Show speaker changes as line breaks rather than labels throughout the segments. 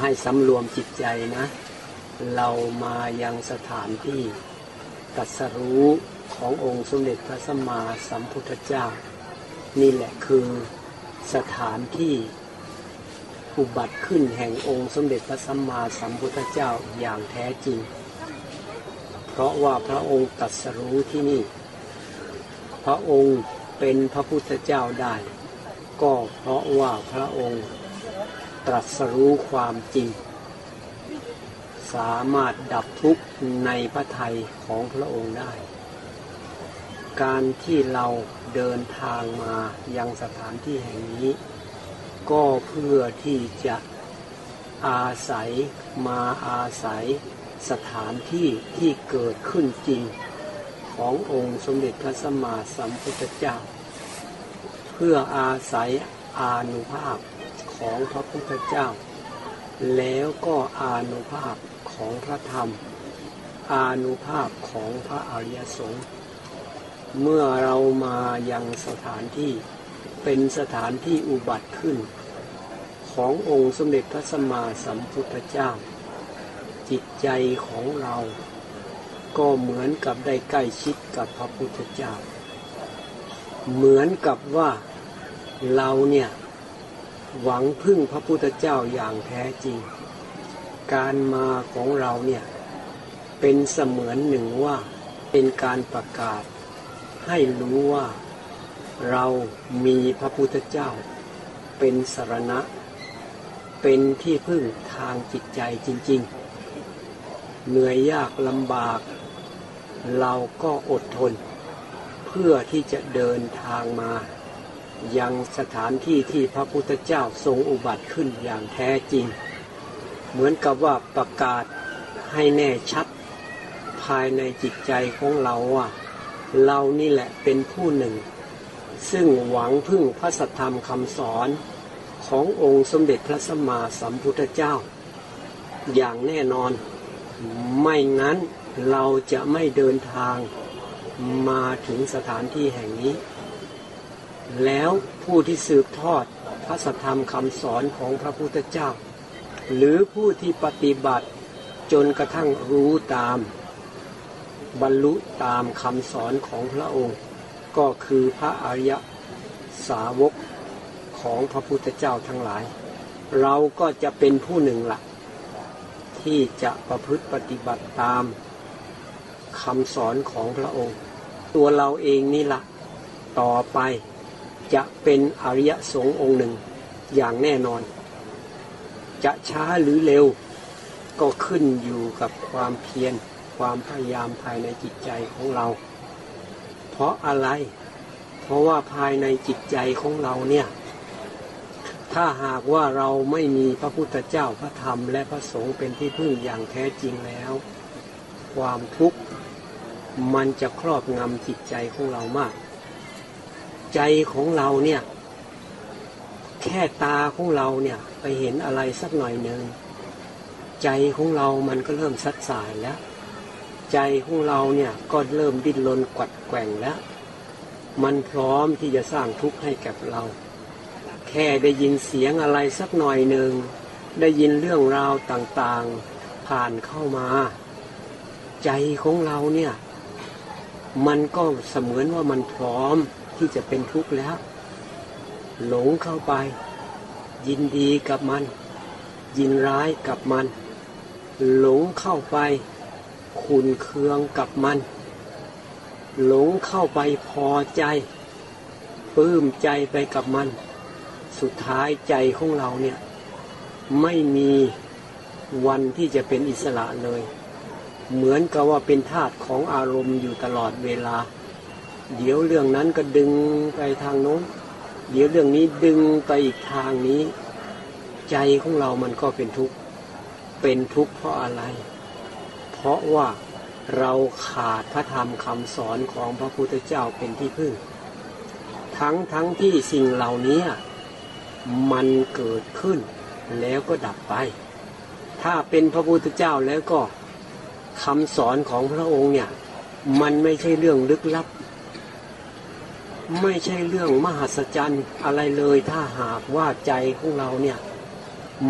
ให้สำรวมจิตใจนะ เรามายังสถานที่ตัสรู้ขององค์สมเด็จพระสัมมาสัมพุทธเจ้า นี่แหละคือสถานที่อุบัติขึ้นแห่งองค์สมเด็จพระสัมมาสัมพุทธเจ้าอย่างแท้จริง เพราะว่าพระองค์ตรัสรู้ที่นี่ พระองค์เป็นพระพุทธเจ้าได้ ก็เพราะว่าพระองค์ ตรัสรู้ความจริง สามารถดับทุกข์ในพระทัยของพระองค์ได้ การที่เราเดินทางมายังสถานที่แห่งนี้ ก็เพื่อที่จะอาศัยมาอาศัยสถานที่ที่เกิดขึ้นจริง ขององค์สมเด็จพระสัมมาสัมพุทธเจ้า เพื่ออาศัยอานุภาพ ของพระพุทธเจ้า แล้วก็อานุภาพของพระธรรม อานุภาพของพระอริยสงฆ์เมื่อเรามายังสถานที่เป็นสถานที่อุบัติขึ้น ขององค์สมเด็จพระสัมมาสัมพุทธเจ้า จิตใจของเรา ก็เหมือนกับได้ใกล้ชิดกับพระพุทธเจ้า เหมือนกับว่าเราเนี่ย หวังพึ่งพระพุทธเจ้าอย่างแท้จริง การมาของเราเนี่ย เป็นเสมือนหนึ่งว่าเป็นการประกาศ ให้รู้ว่าเรามีพระพุทธเจ้า เป็นสรณะ เป็นที่พึ่งทางจิตใจจริง ๆ เหนื่อยยากลำบาก เราก็อดทน เพื่อที่จะเดินทางมา ยังสถานที่ที่พระพุทธเจ้าทรงอุบัติขึ้นอย่างแท้จริง เหมือนกับว่าประกาศให้แน่ชัดภายในจิตใจของเราว่าเรานี่แหละเป็นผู้หนึ่ง ซึ่งหวังพึ่งพระสัทธรรมคำสอนขององค์สมเด็จพระสัมมาสัมพุทธเจ้า อย่างแน่นอน ไม่งั้นเราจะไม่เดินทางมาถึงสถานที่แห่งนี้ แล้วผู้ที่สืบทอดพระสัทธรรมคำสอนของพระพุทธเจ้า หรือผู้ที่ปฏิบัติจนกระทั่งรู้ตาม บรรลุตามคำสอนของพระองค์ ก็คือพระอริยสาวกของพระพุทธเจ้าทั้งหลาย เราก็จะเป็นผู้หนึ่งละที่จะประพฤติปฏิบัติตามคำสอนของพระองค์ ตัวเราเองนี่ละต่อไป จะเป็นอริยสงฆ์องค์หนึ่งอย่างแน่นอน จะช้าหรือเร็วก็ขึ้นอยู่กับความเพียรความพยายามภายในจิตใจของเรา เพราะอะไร เพราะว่าภายในจิตใจของเราเนี่ย ถ้าหากว่าเราไม่มีพระพุทธเจ้าพระธรรม และพระสงฆ์เป็นที่พึ่งอย่างแท้จริงแล้ว ความทุกข์มันจะครอบงำจิตใจของเรามาก ใจของเราเนี่ย แค่ตาของเราเนี่ย ไปเห็นอะไรสักหน่อยหนึ่งใจของเรามันก็เริ่มสัดสายแล้ว ใจของเราเนี่ยก็เริ่มดิ้นรนกัดแกว่งแล้ว มันพร้อมที่จะสร้างทุกข์ให้กับเรา แค่ได้ยินเสียงอะไรสักหน่อยหนึ่งได้ยินเรื่องราวต่างๆผ่านเข้ามา ใจของเราเนี่ย มันก็เสมือนว่ามันพร้อม ที่จะเป็นทุกข์แล้ว หลงเข้าไป ยินดีกับมัน ยินร้ายกับมัน หลงเข้าไป ขุนเคืองกับมัน หลงเข้าไปพอใจปลื้มใจไปกับมัน สุดท้ายใจของเราเนี่ย ไม่มีวันที่จะเป็นอิสระเลย เหมือนกับว่าเป็นทาสของอารมณ์อยู่ตลอดเวลา เดี๋ยวเรื่องนั้นก็ดึงไปทางโน้น เดี๋ยวเรื่องนี้ดึงไปอีกทางนี้ ใจของเรามันก็เป็นทุกข์ เป็นทุกข์เพราะอะไร เพราะว่าเราขาดพระธรรมคำสอนของพระพุทธเจ้าเป็นที่พึ่ง ทั้งทั้งที่สิ่งเหล่านี้มันเกิดขึ้นแล้วก็ดับไป ถ้าเป็นพระพุทธเจ้าแล้วก็คำสอนของพระองค์เนี่ย มันไม่ใช่เรื่องลึกลับ ไม่ใช่เรื่องมหัศจรรย์อะไรเลยถ้าหากว่าใจของเราเนี่ย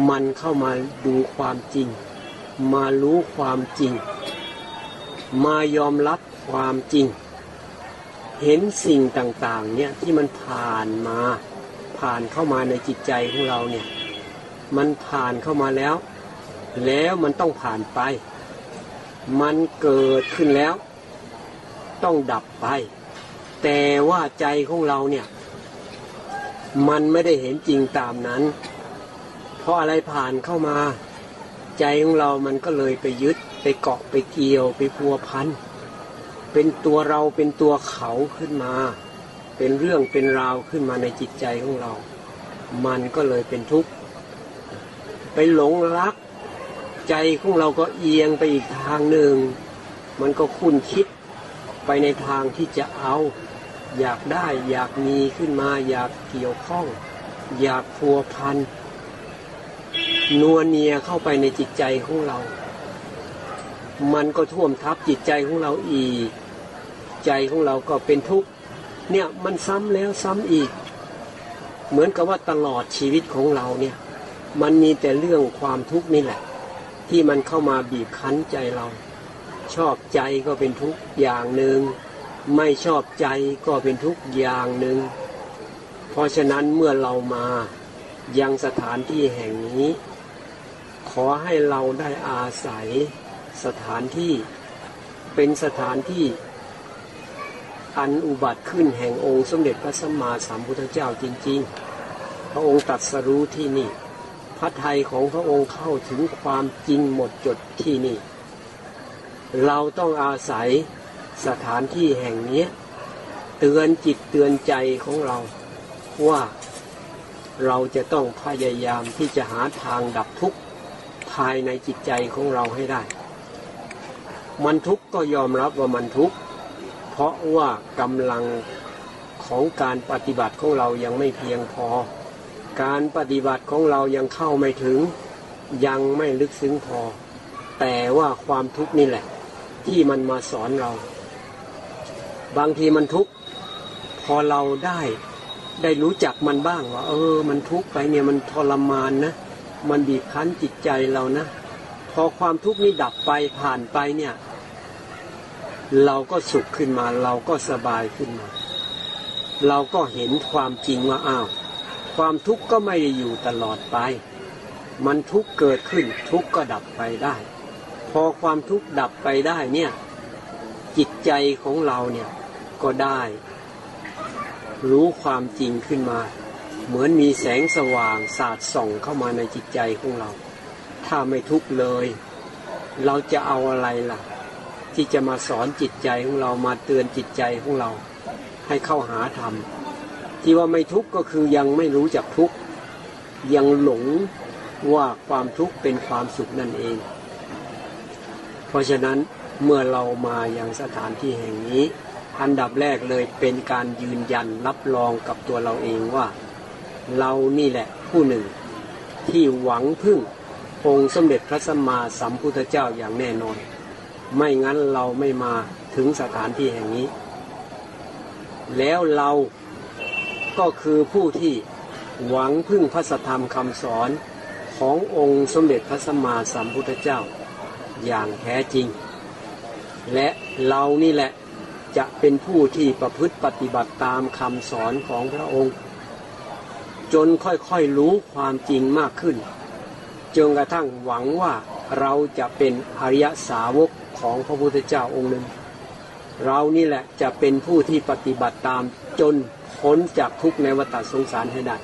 มันเข้ามาดูความจริง มารู้ความจริง มายอมรับความจริง เห็นสิ่งต่างๆเนี่ยที่มันผ่านมาผ่านเข้ามาในจิตใจของเราเนี่ย มันผ่านเข้ามาแล้ว แล้วมันต้องผ่านไป มันเกิดขึ้นแล้ว ต้องดับไป แต่ว่าใจของเราเนี่ย มันไม่ได้เห็นจริงตามนั้น เพราะอะไรผ่านเข้ามา ใจของเรามันก็เลยไปยึดไปเกาะไปเกี่ยวไปพัวพันเป็นตัวเราเป็นตัวเขาขึ้นมา เป็นเรื่องเป็นราวขึ้นมาในจิตใจของเรา มันก็เลยเป็นทุกข์ไปหลงรัก ใจของเราก็เอียงไปอีกทางหนึ่ง มันก็คุ้นคิดไปในทางที่จะเอา อยากได้อยากมีขึ้นมา อยากเกี่ยวข้อง อยากพัวพันนัวเนียเข้าไปในจิตใจของเรา มันก็ท่วมทับจิตใจของเราอีก ใจของเราก็เป็นทุกข์เนี่ยมันซ้ำแล้วซ้ำอีก เหมือนกับว่าตลอดชีวิตของเราเนี่ย มันมีแต่เรื่องความทุกข์นี่แหละ ที่มันเข้ามาบีบคั้นใจเรา ชอบใจก็เป็นทุกข์อย่างหนึ่ง ไม่ชอบใจก็เป็นทุกอย่างหนึ่ง เพราะฉะนั้นเมื่อเรามายังสถานที่แห่งนี้ ขอให้เราได้อาศัยสถานที่เป็นสถานที่ อันอุบัติขึ้นแห่งองค์สมเด็จพระสัมมาสัมพุทธเจ้าจริง ๆ พระองค์ตรัดสรู้ที่นี่ พระทัยของพระองค์เข้าถึงความจริงหมดจดที่นี่ เราต้องอาศัย สถานที่แห่งนี้เตือนจิตเตือนใจของเราว่าเราจะต้องพยายามที่จะหาทางดับทุกข์ภายในจิตใจของเราให้ได้ มันทุกข์ก็ยอมรับว่ามันทุกข์เพราะว่ากำลังของการปฏิบัติของเรายังไม่เพียงพอ การปฏิบัติของเรายังเข้าไม่ถึง ยังไม่ลึกซึ้งพอ แต่ว่าความทุกข์นี่แหละ ที่มันมาสอนเรา บางทีมันทุกข์พอเราได้ได้รู้จักมันบ้างว่า เออ มันทุกข์ไปเนี่ยมันทรมานนะมันบีบคั้นจิตใจเรานะ พอความทุกข์นี้ดับไปผ่านไปเนี่ย เราก็สุขขึ้นมา เราก็สบายขึ้นมา เราก็เห็นความจริงว่าอ้าวความทุกข์ก็ไม่ได้อยู่ตลอดไป มันทุกข์เกิดขึ้นทุกข์ก็ดับไปได้ พอความทุกข์ดับไปได้เนี่ย จิตใจของเราเนี่ยก็ได้ รู้ความจริงขึ้นมา เหมือนมีแสงสว่างสาดส่องเข้ามาในจิตใจของเรา ถ้าไม่ทุกข์เลย เราจะเอาอะไรล่ะ ที่จะมาสอนจิตใจของเรามาเตือนจิตใจของเรา ให้เข้าหาธรรมที่ว่าไม่ทุกข์ก็คือยังไม่รู้จักทุกข์ยังหลงว่าความทุกข์เป็นความสุขนั่นเอง เพราะฉะนั้น เมื่อเรามาอย่างสถานที่แห่งนี้ อันดับแรกเลยเป็นการยืนยันรับรองกับตัวเราเองว่า เรานี่แหละผู้หนึ่ง ที่หวังพึ่งองค์สมเด็จพระสัมมาสัมพุทธเจ้าอย่างแน่นอน ไม่งั้นเราไม่มาถึงสถานที่แห่งนี้ แล้วเราก็คือผู้ที่หวังพึ่งพระสธรรมคำสอนขององค์สมเด็จพระสัมมาสัมพุทธเจ้า อย่างแท้จริง และเรานี่แหละจะเป็นผู้ที่ประพฤติปฏิบัติตามคำสอนของพระองค์ จนค่อยๆรู้ความจริงมากขึ้นจนกระทั่งหวังว่าเราจะเป็นอริยสาวกของพระพุทธเจ้าองค์หนึ่ง เรานี่แหละจะเป็นผู้ที่ปฏิบัติตามจนพ้นจากทุกในวัฏสงสารให้ได้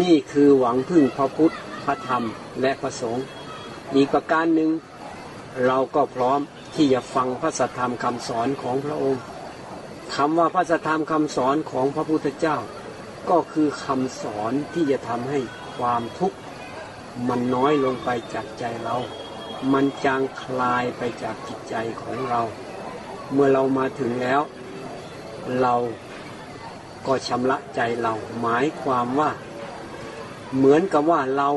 นี่คือหวังพึ่งพระพุทธ พระธรรม และพระสงฆ์ อีกประการหนึ่งเราก็พร้อม ที่จะฟังพระสัทธรรมคำสอนของพระองค์คำว่าพระสัทธรรมคำสอนของพระพุทธเจ้า ก็คือคำสอนที่จะทำให้ความทุกข์มันน้อยลงไปจากใจเรา มันจางคลายไปจากจิตใจของเรา เมื่อเรามาถึงแล้ว เราก็ชำระใจเรา หมายความว่า เหมือนกับว่าเรา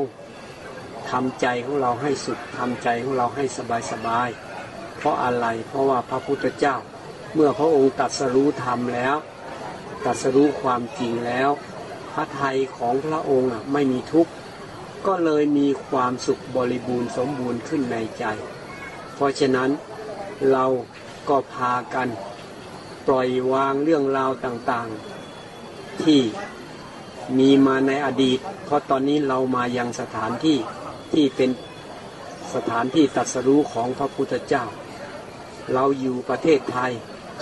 ทำใจของเราให้สุขทำใจของเราให้สบายสบาย ราะอะไร เพราะว่าพระพุทธเจ้า เมื่อพระองค์ตรัสรู้ธรรมแล้วตรัสรู้ความจริงแล้ว พระไทยของพระองค์ไม่มีทุกข์ก็เลยมีความสุขบริบูรณ์สมบูรณ์ขึ้นในใจ เพราะฉะนั้นเราก็พากันปล่อยวางเรื่องราวต่างๆ ที่มีมาในอดีต เพราะตอนนี้เรามายังสถานที่ที่เป็นสถานที่ตรัสรู้ของพระพุทธเจ้า เราอยู่ประเทศไทย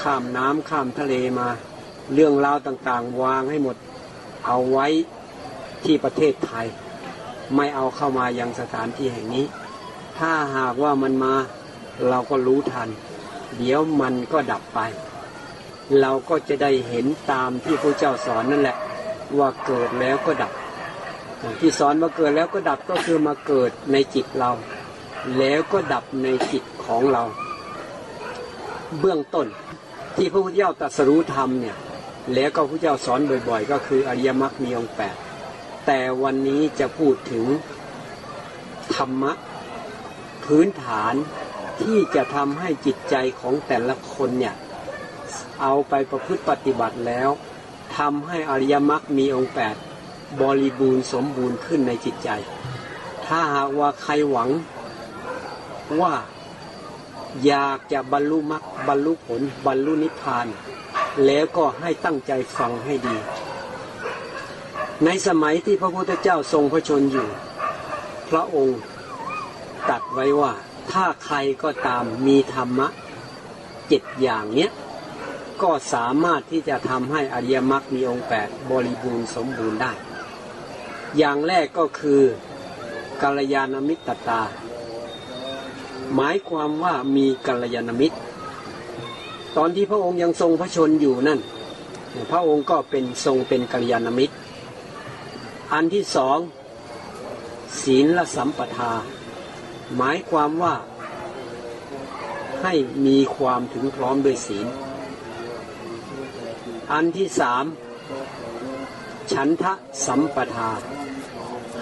ข้ามน้ำข้ามทะเลมา เรื่องราวต่างๆ วางให้หมด เอาไว้ที่ประเทศไทย ไม่เอาเข้ามายังสถานที่แห่งนี้ ถ้าหากว่ามันมาเราก็รู้ทัน เดี๋ยวมันก็ดับไป เราก็จะได้เห็นตามที่พระเจ้าสอนนั่นแหละ ว่าเกิดแล้วก็ดับ ที่สอนมาเกิดแล้วก็ดับก็คือมาเกิดในจิตเรา แล้วก็ดับในจิตของเรา เบื้องต้น ที่พระพุทธเจ้าตรัสรู้ธรรมเนี่ยแล้วก็พระเจ้าสอนบ่อยๆ ก็คืออริยมรรคมีองค์แปดแต่วันนี้จะพูดถึงธรรมะพื้นฐานที่จะทำให้จิตใจของแต่ละคนเนี่ยเอาไปประพฤติปฏิบัติแล้วทำให้อริยมรรคมีองค์แปดบริบูรณ์สมบูรณ์ขึ้นในจิตใจ ถ้าหากว่าใครหวังว่า อยากจะบรรลุมรรคบรรลุผลบรรลุนิพพาน แล้วก็ให้ตั้งใจฟังให้ดี ในสมัยที่พระพุทธเจ้าทรงพระชนอยู่ พระองค์ตัดไว้ว่าถ้าใครก็ตามมีธรรมะเจ็ดอย่างเนี้ยก็สามารถที่จะทำให้อริยมรรคมีองค์แปดบริบูรณ์สมบูรณ์ได้ อย่างแรกก็คือกัลยาณมิตรตา หมายความว่ามีกัลยาณมิตร ตอนที่พระองค์ยังทรงพระชนอยู่นั่น พระองค์ก็เป็นทรงเป็นกัลยาณมิตร อันที่สองศีลและสัมปทา หมายความว่าให้มีความถึงพร้อมด้วยศีล อันที่สามฉันทะสัมปทา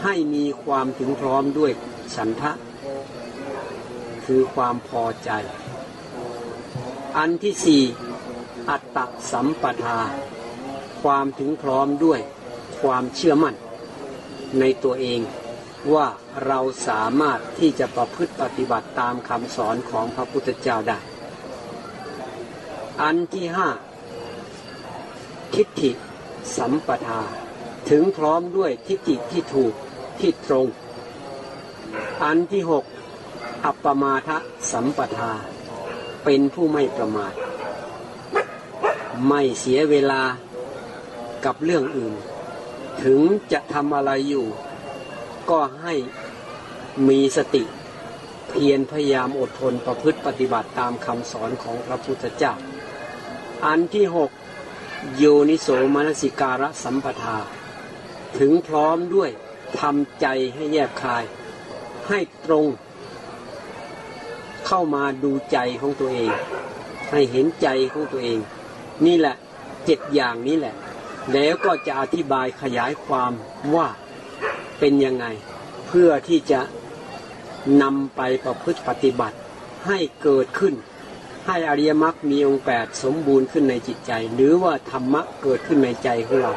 ให้มีความถึงพร้อมด้วยฉันทะ คือความพอใจ อันที่สี่อัตตสัมปทา ความถึงพร้อมด้วยความเชื่อมั่น ในตัวเองว่าเราสามารถที่จะประพฤติปฏิบัติตามคำสอนของพระพุทธเจ้าได้ อันที่ห้าทิฏฐิสัมปทา ถึงพร้อมด้วยทิฏฐิที่ถูกที่ตรง อันที่หก อัปปมาทะสัมปทา เป็นผู้ไม่ประมาท ไม่เสียเวลากับเรื่องอื่น ถึงจะทำอะไรอยู่ ก็ให้มีสติเพียรพยายามอดทนประพฤติปฏิบัติตามคำสอนของพระพุทธเจ้า อันที่หกโยนิโสมนสิการะสัมปทา ถึงพร้อมด้วยทำใจให้แยบคาย ให้ตรง เข้ามาดูใจของตัวเอง ให้เห็นใจของตัวเอง นี่แหละเจ็ดอย่างนี้แหละ แล้วก็จะอธิบายขยายความว่าเป็นยังไง เพื่อที่จะนำไปประพฤติปฏิบัติให้เกิดขึ้น ให้อริยมรรคมีองค์แปดสมบูรณ์ขึ้นในจิตใจ หรือว่าธรรมะเกิดขึ้นในใจของเรา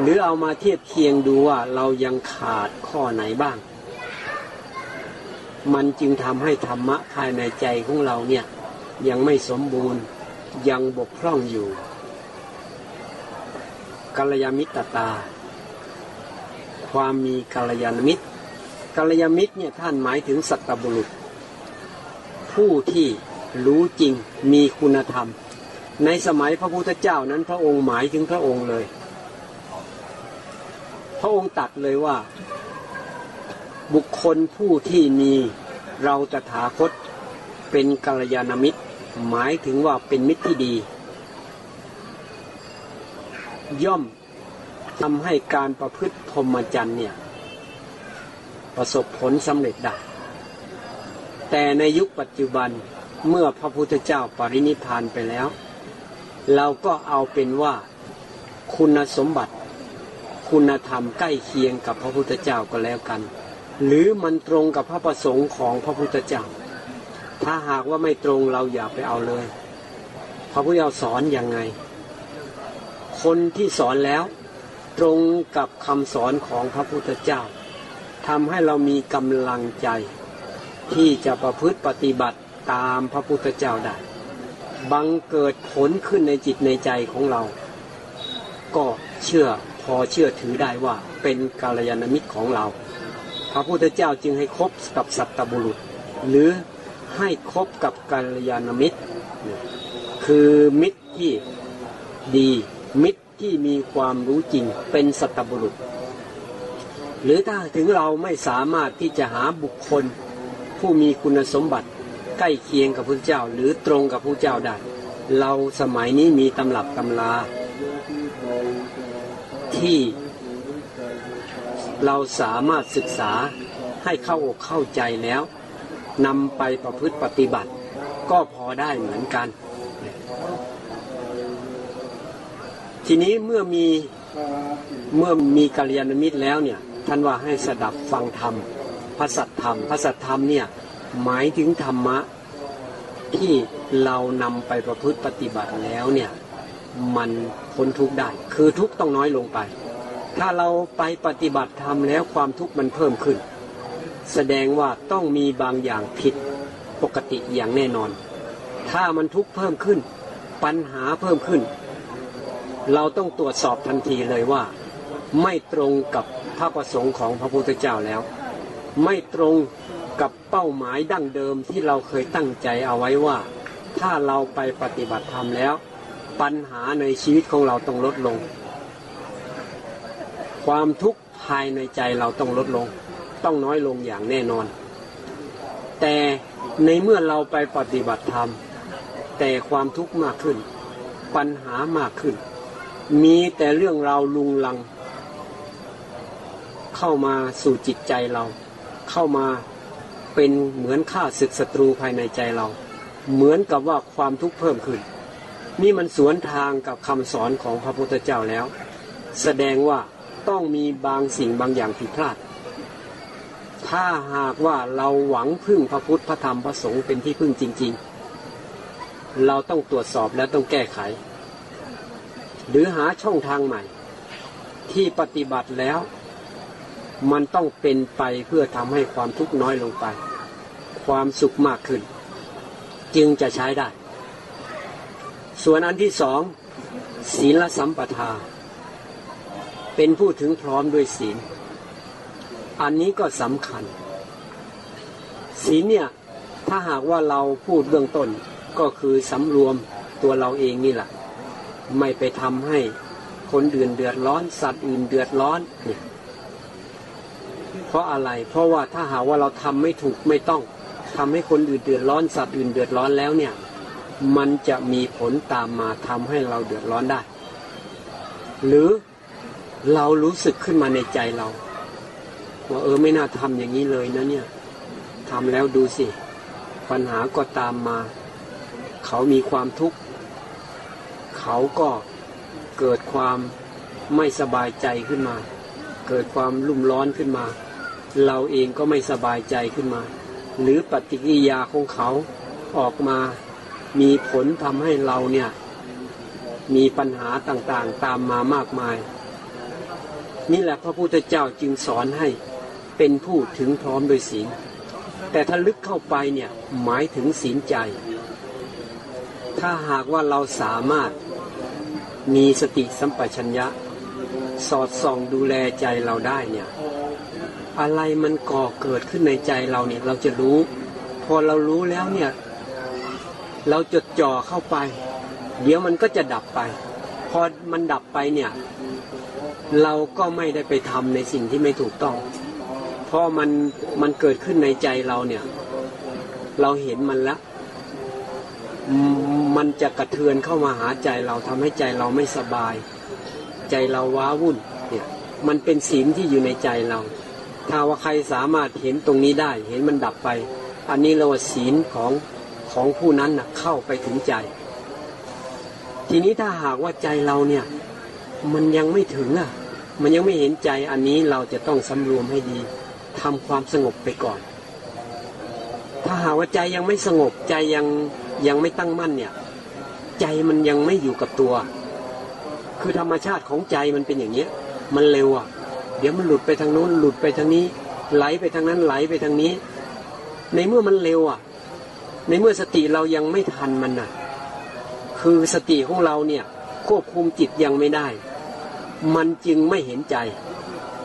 หรือเอามาเทียบเคียงดูว่าเรายังขาดข้อไหนบ้าง มันจึงทำให้ธรรมะภายในใจของเราเนี่ยยังไม่สมบูรณ์ยังบกพร่องอยู่กัลยาณมิตรตา ความมีกัลยาณมิตรกัลยาณมิตรเนี่ยท่านหมายถึงสัตบุรุษ ผู้ที่รู้จริงมีคุณธรรม ในสมัยพระพุทธเจ้านั้นพระองค์หมายถึงพระองค์เลย พระองค์ตัดเลยว่า บุคคลผู้ที่มีเราตถาคตเป็นกัลยาณมิตร หมายถึงว่าเป็นมิตรที่ดี ย่อมทำให้การประพฤติพรหมจรรย์เนี่ย ประสบผลสำเร็จได้ แต่ในยุคปัจจุบันเมื่อพระพุทธเจ้าปรินิพานไปแล้ว เราก็เอาเป็นว่าคุณสมบัติ คุณธรรมใกล้เคียงกับพระพุทธเจ้าก็แล้วกัน หรือมันตรงกับพระประสงค์ของพระพุทธเจ้า ถ้าหากว่าไม่ตรงเราอย่าไปเอาเลย พระพุทธเจ้าสอนอยังไง คนที่สอนแล้ว ตรงกับคำสอนของพระพุทธเจ้าทำให้เรามีกำลังใจ ที่จะประพฤติปฏิบัติตามพระพุทธเจ้าได้ บังเกิดผลขึ้นในจิตในใจของเรา ก็เชื่อพอเชื่อถือได้ว่าเป็นกาลยานมิตรของเรา ระพุทธเจ้าจึงให้คบกับสัตบุรุษ หรือให้คบกับกาลยานมิตร คือมิตรที่ดีมิตรที่มีความรู้จริงเป็นสัตบุรุษ หรือถ้าถึงเราไม่สามารถที่จะหาบุคคลผู้มีคุณสมบัติใกล้เคียงกับพระเจ้าหรือตรงกับพระเจ้าได้ เราสมัยนี้มีตำรับตำราที่ เราสามารถศึกษาให้เข้าอกเข้าใจแล้วนำไปประพฤติปฏิบัติ ก็พอได้เหมือนกัน ทีนี้เมื่อมีเมื่อมีกัลยาณมิตรแล้วเนี่ยท่านว่าให้สดับฟังธรรมพระสัทธรรมพระสัทธรรมเนี่ยหมายถึงธรรมะ ที่เรานำไปประพฤติปฏิบัติแล้วเนี่ยมันพ้นทุกข์ได้ คือทุกข์ต้องน้อยลงไป ถ้าเราไปปฏิบัติธรรมแล้วความทุกข์มันเพิ่มขึ้น แสดงว่าต้องมีบางอย่างผิดปกติอย่างแน่นอน ถ้ามันทุกข์เพิ่มขึ้น ปัญหาเพิ่มขึ้น เราต้องตรวจสอบทันทีเลยว่า ไม่ตรงกับพระประสงค์ของพระพุทธเจ้าแล้ว ไม่ตรงกับเป้าหมายดั้งเดิมที่เราเคยตั้งใจเอาไว้ว่า ถ้าเราไปปฏิบัติธรรมแล้ว ปัญหาในชีวิตของเราต้องลดลง ความทุกข์ภายในใจเราต้องลดลง ต้องน้อยลงอย่างแน่นอน แต่ในเมื่อเราไปปฏิบัติธรรม แต่ความทุกข์มากขึ้น ปัญหามากขึ้น มีแต่เรื่องราวลุงลัง เข้ามาสู่จิตใจเรา เข้ามาเป็นเหมือนข้าศึกศัตรูภายในใจเรา เหมือนกับว่าความทุกข์เพิ่มขึ้น นี่มันสวนทางกับคำสอนของพระพุทธเจ้าแล้ว แสดงว่า ต้องมีบางสิ่งบางอย่างผิดพลาด ถ้าหากว่าเราหวังพึ่งพระพุทธพระธรรมพระสงฆ์เป็นที่พึ่งจริง ๆ เราต้องตรวจสอบและต้องแก้ไข หรือหาช่องทางใหม่ ที่ปฏิบัติแล้ว มันต้องเป็นไปเพื่อทำให้ความทุกข์น้อยลงไป ความสุขมากขึ้น จึงจะใช้ได้ ส่วนอันที่สองศีลสัมปทา เป็นผู้ถึงพร้อมด้วยศีล อันนี้ก็สำคัญ ศีลเนี่ย ถ้าหากว่าเราพูดเบื้องต้นก็คือสำรวมตัวเราเองนี่แหละ ไม่ไปทำให้คนอื่นเดือดร้อน สัตว์อื่นเดือดร้อนเนี่ยเพราะอะไร เพราะว่าถ้าหากว่าเราทำไม่ถูกไม่ต้องทำให้คนอื่นเดือดร้อนสัตว์อื่นเดือดร้อนแล้วเนี่ย มันจะมีผลตามมาทำให้เราเดือดร้อนได้ หรือ เรารู้สึกขึ้นมาในใจเรา ว่าเออไม่น่าทำอย่างนี้เลยนะเนี่ยทำแล้วดูสิ ปัญหาก็ตามมา เขามีความทุกข์ เขาก็เกิดความไม่สบายใจขึ้นมา เกิดความรุ่มร้อนขึ้นมา เราเองก็ไม่สบายใจขึ้นมา หรือปฏิกิริยาของเขาออกมา มีผลทำให้เราเนี่ย มีปัญหาต่างๆตามมามากมาย นี่แหละพระพุทธเจ้าจึงสอนให้เป็นผู้ถึงพร้อมโดยศีล แต่ถ้าลึกเข้าไปเนี่ยหมายถึงศีลใจ ถ้าหากว่าเราสามารถมีสติสัมปชัญญะ สอดส่องดูแลใจเราได้เนี่ยอะไรมันก่อเกิดขึ้นในใจเราเนี่ยเราจะรู้ พอเรารู้แล้วเนี่ย เราจดจ่อเข้าไป เดี๋ยวมันก็จะดับไป พอมันดับไปเนี่ย เราก็ไม่ได้ไปทำในสิ่งที่ไม่ถูกต้อง เพราะมันมันเกิดขึ้นในใจเราเนี่ย เราเห็นมันแล้วมันจะกระเทือนเข้ามาหาใจเราทำให้ใจเราไม่สบาย ใจเราว้าวุ่นเนี่ย มันเป็นศีลที่อยู่ในใจเรา ถ้าว่าใครสามารถเห็นตรงนี้ได้ เห็นมันดับไป อันนี้เราว่าศีลของของผู้นั้นนะเข้าไปถึงใจ ทีนี้ถ้าหากว่าใจเราเนี่ย มันยังไม่ถึงอะ มันยังไม่เห็นใจอันนี้เราจะต้องสำรวมให้ดีทำความสงบไปก่อน ถ้าหากว่าใจยังไม่สงบใจยังยังไม่ตั้งมั่นเนี่ย ใจมันยังไม่อยู่กับตัว คือธรรมชาติของใจมันเป็นอย่างเนี้ย มันเร็วอะ เดี๋ยวมันหลุดไปทางโน้นหลุดไปทางนี้ ไหลไปทางนั้นไหลไปทางนี้ ในเมื่อมันเร็วอะ ในเมื่อสติเรายังไม่ทันมันน่ะ คือสติของเราเนี่ยควบคุมจิตยังไม่ได้ มันจึงไม่เห็นใจ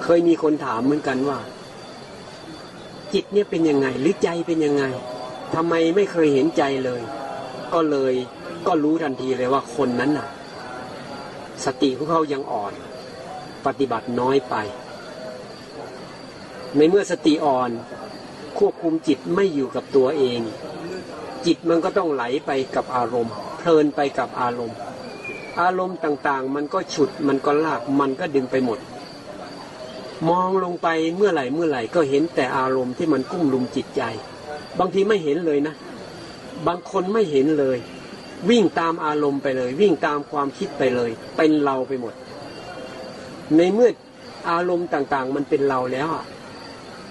เคยมีคนถามเหมือนกันว่า จิตเนี่ยเป็นยังไงหรือใจเป็นยังไงทำไมไม่เคยเห็นใจเลย ก็เลยก็รู้ทันทีเลยว่าคนนั้นน่ะ สติของเขายังอ่อน ปฏิบัติน้อยไป ในเมื่อสติอ่อนควบคุมจิตไม่อยู่กับตัวเอง จิตมันก็ต้องไหลไปกับอารมณ์ เพลินไปกับอารมณ์ อารมณ์ต่างๆ มันก็ฉุดมันก็ลากมันก็ดึงไปหมด มองลงไปเมื่อไหร่เมื่อไหร่ก็เห็นแต่อารมณ์ที่มันกุ้มลุมจิตใจ บางทีไม่เห็นเลยนะ บางคนไม่เห็นเลย วิ่งตามอารมณ์ไปเลย วิ่งตามความคิดไปเลย เป็นเราไปหมด ในเมื่ออารมณ์ต่างๆ มันเป็นเราแล้วอะ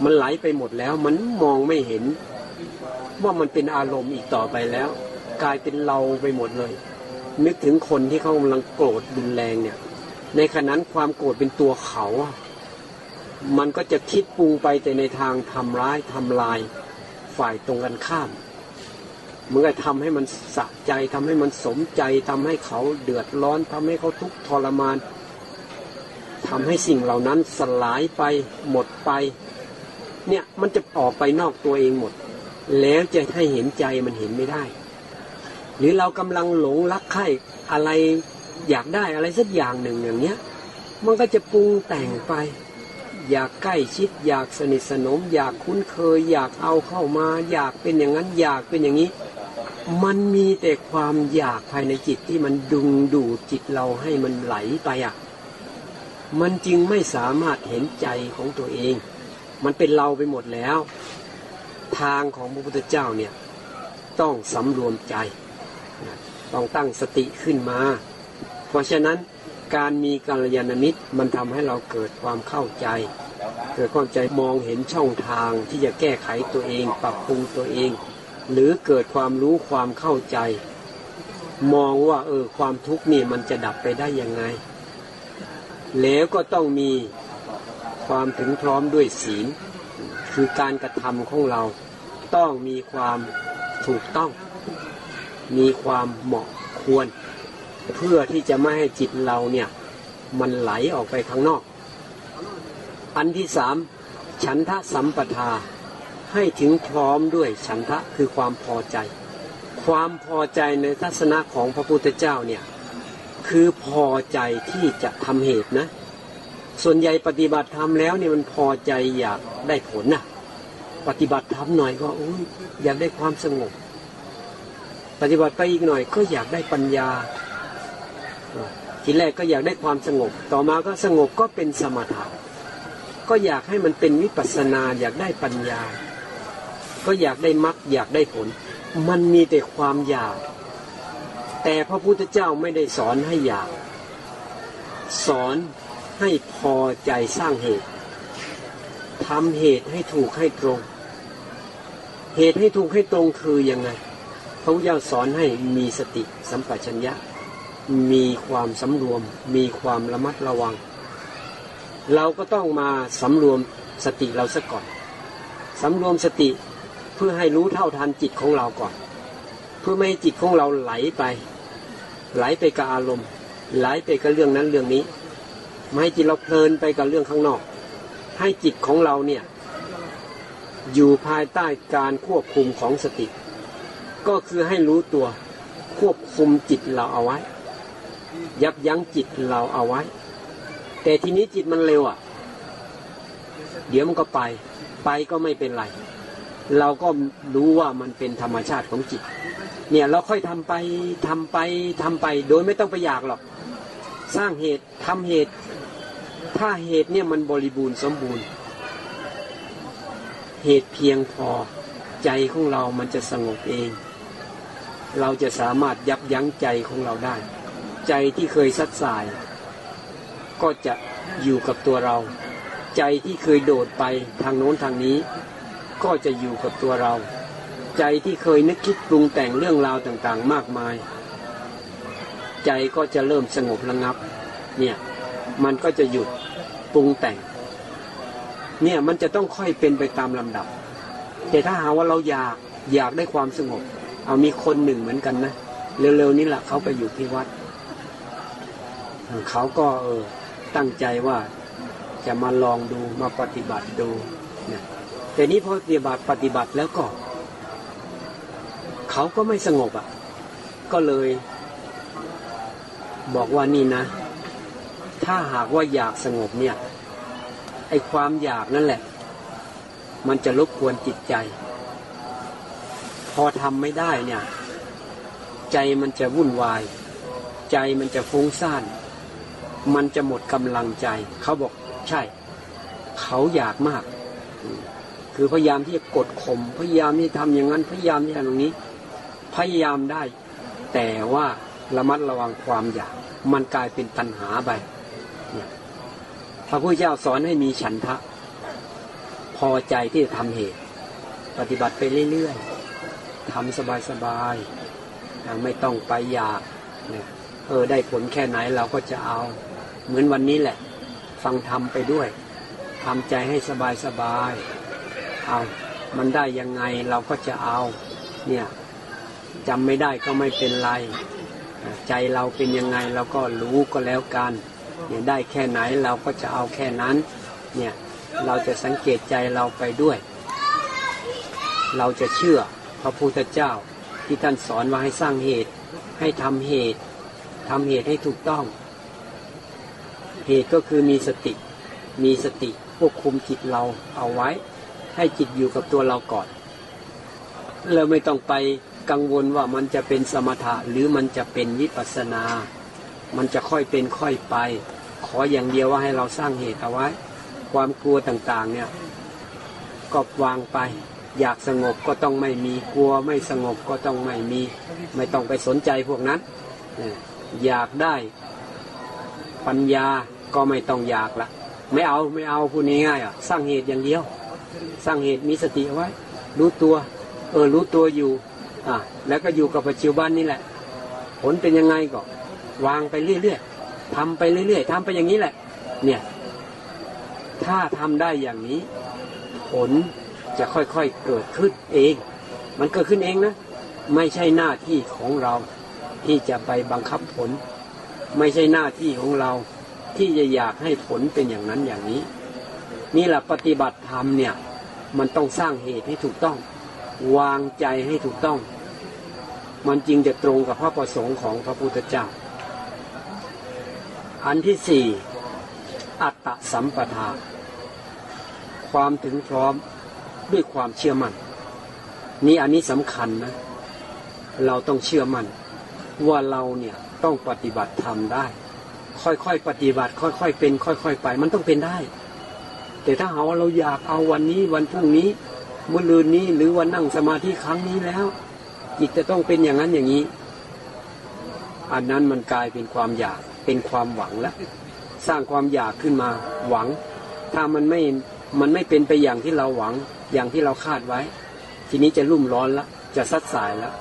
มันไหลไปหมดแล้ว มันมองไม่เห็น ว่ามันเป็นอารมณ์อีกต่อไปแล้ว กลายเป็นเราไปหมดเลย นึกถึงคนที่เขากำลังโกรธรุนแรงเนี่ย ในขณะนั้นความโกรธเป็นตัวเขาอะมันก็จะคิดปรุงไปแต่ในทางทำร้ายทำลายฝ่ายตรงกันข้ามมันก็ทำให้มันสะใจทำให้มันสมใจทำให้เขาเดือดร้อนทำให้เขาทุกข์ทรมานทำให้สิ่งเหล่านั้นสลายไปหมดไป เนี่ยมันจะออกไปนอกตัวเองหมด แล้วจะให้เห็นใจมันเห็นไม่ได้ หรือเรากำลังหลงรักใคร่อะไรอยากได้อะไรสักอย่างหนึ่งอย่างเนี้ย มันก็จะปรุงแต่งไป อยากใกล้ชิด อยากสนิทสนม อยากคุ้นเคย อยากเอาเข้ามา อยากเป็นอย่างนั้น อยากเป็นอย่างนี้ มันมีแต่ความอยากภายในจิตที่มันดึงดูดจิตเราให้มันไหลไปอะมันจึงไม่สามารถเห็นใจของตัวเอง มันเป็นเราไปหมดแล้ว ทางของพระพุทธเจ้าเนี่ยต้องสำรวมใจ ต้องตั้งสติขึ้นมา เพราะฉะนั้นการมีกัลยาณมิตรมันทำให้เราเกิดความเข้าใจ เกิดความใจมองเห็นช่องทางที่จะแก้ไขตัวเอง ปรับปรุงตัวเอง หรือเกิดความรู้ความเข้าใจ มองว่าเออความทุกข์นี่มันจะดับไปได้ยังไง แล้วก็ต้องมีความถึงพร้อมด้วยศีล คือการกระทำของเราต้องมีความถูกต้อง มีความเหมาะควร เพื่อที่จะไม่ให้จิตเราเนี่ยมันไหลออกไปข้างนอก อันที่สามฉันทะสัมปทาให้ถึงพร้อมด้วยฉันทะคือความพอใจ ความพอใจในทัศนะของพระพุทธเจ้าเนี่ยคือพอใจที่จะทำเหตุนะ ส่วนใหญ่ปฏิบัติธรรมแล้วเนี่ยมันพอใจอยากได้ผลนะปฏิบัติธรรมหน่อยก็ออยอยากได้ความสงบ ปฏิบัติไปอีกหน่อยก็อยากได้ปัญญา ทีแรกก็อยากได้ความสงบ ต่อมาก็สงบก็เป็นสมถะก็อยากให้มันเป็นวิปัสนา อยากได้ปัญญา ก็อยากได้มรรคอยากได้ผล มันมีแต่ความอยาก แต่พระพุทธเจ้าไม่ได้สอนให้อยาก สอน ให้พอใจสร้างเหตุทำเหตุให้ถูกให้ตรง เหตุให้ถูกให้ตรงคือยังไงพระพุทธเจ้าสอนให้มีสติสัมปชัญญะ มีความสำรวม มีความระมัดระวัง เราก็ต้องมาสำรวมสติเราซะก่อนสำรวมสติเพื่อให้รู้เท่าทันจิตของเราก่อน เพื่อไม่ให้จิตของเราไหลไป ไหลไปกับอารมณ์ ไหลไปกับเรื่องนั้นเรื่องนี้ ไม่ให้จิตเราเพลินไปกับเรื่องข้างนอก ให้จิตของเราเนี่ยอยู่ภายใต้การควบคุมของสติ ก็คือให้รู้ตัวควบคุมจิตเราเอาไว้ ยับยั้งจิตเราเอาไว้ แต่ทีนี้จิตมันเร็วอะ เดี๋ยวมันก็ไป ไปก็ไม่เป็นไร เราก็รู้ว่ามันเป็นธรรมชาติของจิต เนี่ยเราค่อยทำไปทำไปทำไป โดยไม่ต้องไปอยากหรอก สร้างเหตุทำเหตุ ถ้าเหตุเนี่ยมันบริบูรณ์สมบูรณ์ เหตุเพียงพอใจของเรามันจะสงบเอง เราจะสามารถยับยั้งใจของเราได้ ใจที่เคยซัดสาย ก็จะอยู่กับตัวเรา ใจที่เคยโดดไปทางโน้นทางนี้ ก็จะอยู่กับตัวเรา ใจที่เคยนึกคิดปรุงแต่งเรื่องราวต่างๆ มากมาย ใจก็จะเริ่มสงบระงับ เนี่ย มันก็จะหยุดปรุงแต่ง เนี่ยมันจะต้องค่อยเป็นไปตามลำดับ แต่ถ้าหาว่าเราอยากอยากได้ความสงบ เอามีคนหนึ่งเหมือนกันนะเร็วๆนี้แหละเขาไปอยู่ที่วัดเขาก็เออตั้งใจว่าจะมาลองดูมาปฏิบัติดูเนี่ยแต่นี้พอปฏิบัติปฏิบัติแล้วก็ เขาก็ไม่สงบอะ ก็เลย บอกว่านี่นะ ถ้าหากว่าอยากสงบเนี่ยไอความอยากนั่นแหละ มันจะรบกวนจิตใจ พอทำไม่ได้เนี่ย ใจมันจะวุ่นวาย ใจมันจะฟุ้งซ่าน มันจะหมดกำลังใจ เขาบอกใช่ เขาอยากมาก คือพยายามที่จะกดข่มพยายามที่ทำอย่างนั้น พยายามที่ทำตรงนี้ พยายามได้ แต่ว่าระมัดระวังความอยาก มันกลายเป็นตัณหาไป ระพุทธเจ้าสอนให้มีฉันทะ พอใจที่จะทำเหตุ ปฏิบัติไปเรื่อยๆทำสบายๆไม่ต้องไปอยากเนี่ยเออได้ผลแค่ไหนเราก็จะเอา เหมือนวันนี้แหละ ฟังธรรมไปด้วยทำใจให้สบายๆเอามันได้ยังไงเราก็จะเอา เนี่ยจำไม่ได้ก็ไม่เป็นไร ใจเราเป็นยังไงเราก็รู้ก็แล้วกัน เนี่ยได้แค่ไหนเราก็จะเอาแค่นั้นเนี่ยเราจะสังเกตใจเราไปด้วย เราจะเชื่อพระพุทธเจ้าที่ท่านสอนว่าให้สร้างเหตุให้ทำเหตุทำเหตุให้ถูกต้อง เหตุก็คือมีสติ มีสติควบคุมจิตเราเอาไว้ ให้จิตอยู่กับตัวเราก่อน เราไม่ต้องไปกังวลว่ามันจะเป็นสมถะหรือมันจะเป็นวิปัสสนา มันจะค่อยเป็นค่อยไป ขออย่างเดียวว่าให้เราสร้างเหตุเอาไว้ ความกลัวต่างๆเนี่ยก็วางไป อยากสงบก็ต้องไม่มีกลัวไม่สงบก็ต้องไม่มี ไม่ต้องไปสนใจพวกนั้น อยากได้ปัญญาก็ไม่ต้องอยากละไม่เอาไม่เอาพูดง่ายๆอะสร้างเหตุอย่างเดียว สร้างเหตุมีสติไว้ รู้ตัวเออรู้ตัวอยู่อะแล้วก็อยู่กับปัจจุบันนี่แหละ ผลเป็นยังไงก็ วางไปเรื่อยๆทำไปเรื่อยๆทำไปอย่างนี้แหละ เนี่ย ถ้าทำได้อย่างนี้ ผลจะค่อยๆเกิดขึ้นเอง มันเกิดขึ้นเองนะ ไม่ใช่หน้าที่ของเราที่จะไปบังคับผล ไม่ใช่หน้าที่ของเราที่จะอยากให้ผลเป็นอย่างนั้นอย่างนี้ นี่แหละปฏิบัติธรรมเนี่ย มันต้องสร้างเหตุให้ถูกต้อง วางใจให้ถูกต้อง มันจริงจะตรงกับพระประสงค์ของพระพุทธเจ้า อันที่สี่อัตตสัมปทา ความถึงพร้อมด้วยความเชื่อมัน่น นี่อันนี้สำคัญนะ เราต้องเชื่อมัน่น ว่าเราเนี่ยต้องปฏิบัติธรรมได้ ค่อยๆปฏิบัติ ค่อยๆเป็น ค่อย ๆ ไป มันต้องเป็นได้ แต่ถ้าหาว่าเราอยากเอาวันนี้วันพรุ่งนี้เมื่อลืนนี้หรือวันนั่งสมาธิครั้งนี้แล้วจิตจะต้องเป็นอย่างนั้นอย่างนี้ อันนั้นมันกลายเป็นความอยาก เป็นความหวังแล้วสร้างความอยากขึ้นมาหวัง ถ้ามันไม่มันไม่เป็นไปอย่างที่เราหวังอย่างที่เราคาดไว้ ทีนี้จะรุ่มร้อนแล้วจะซัดสายแล้ว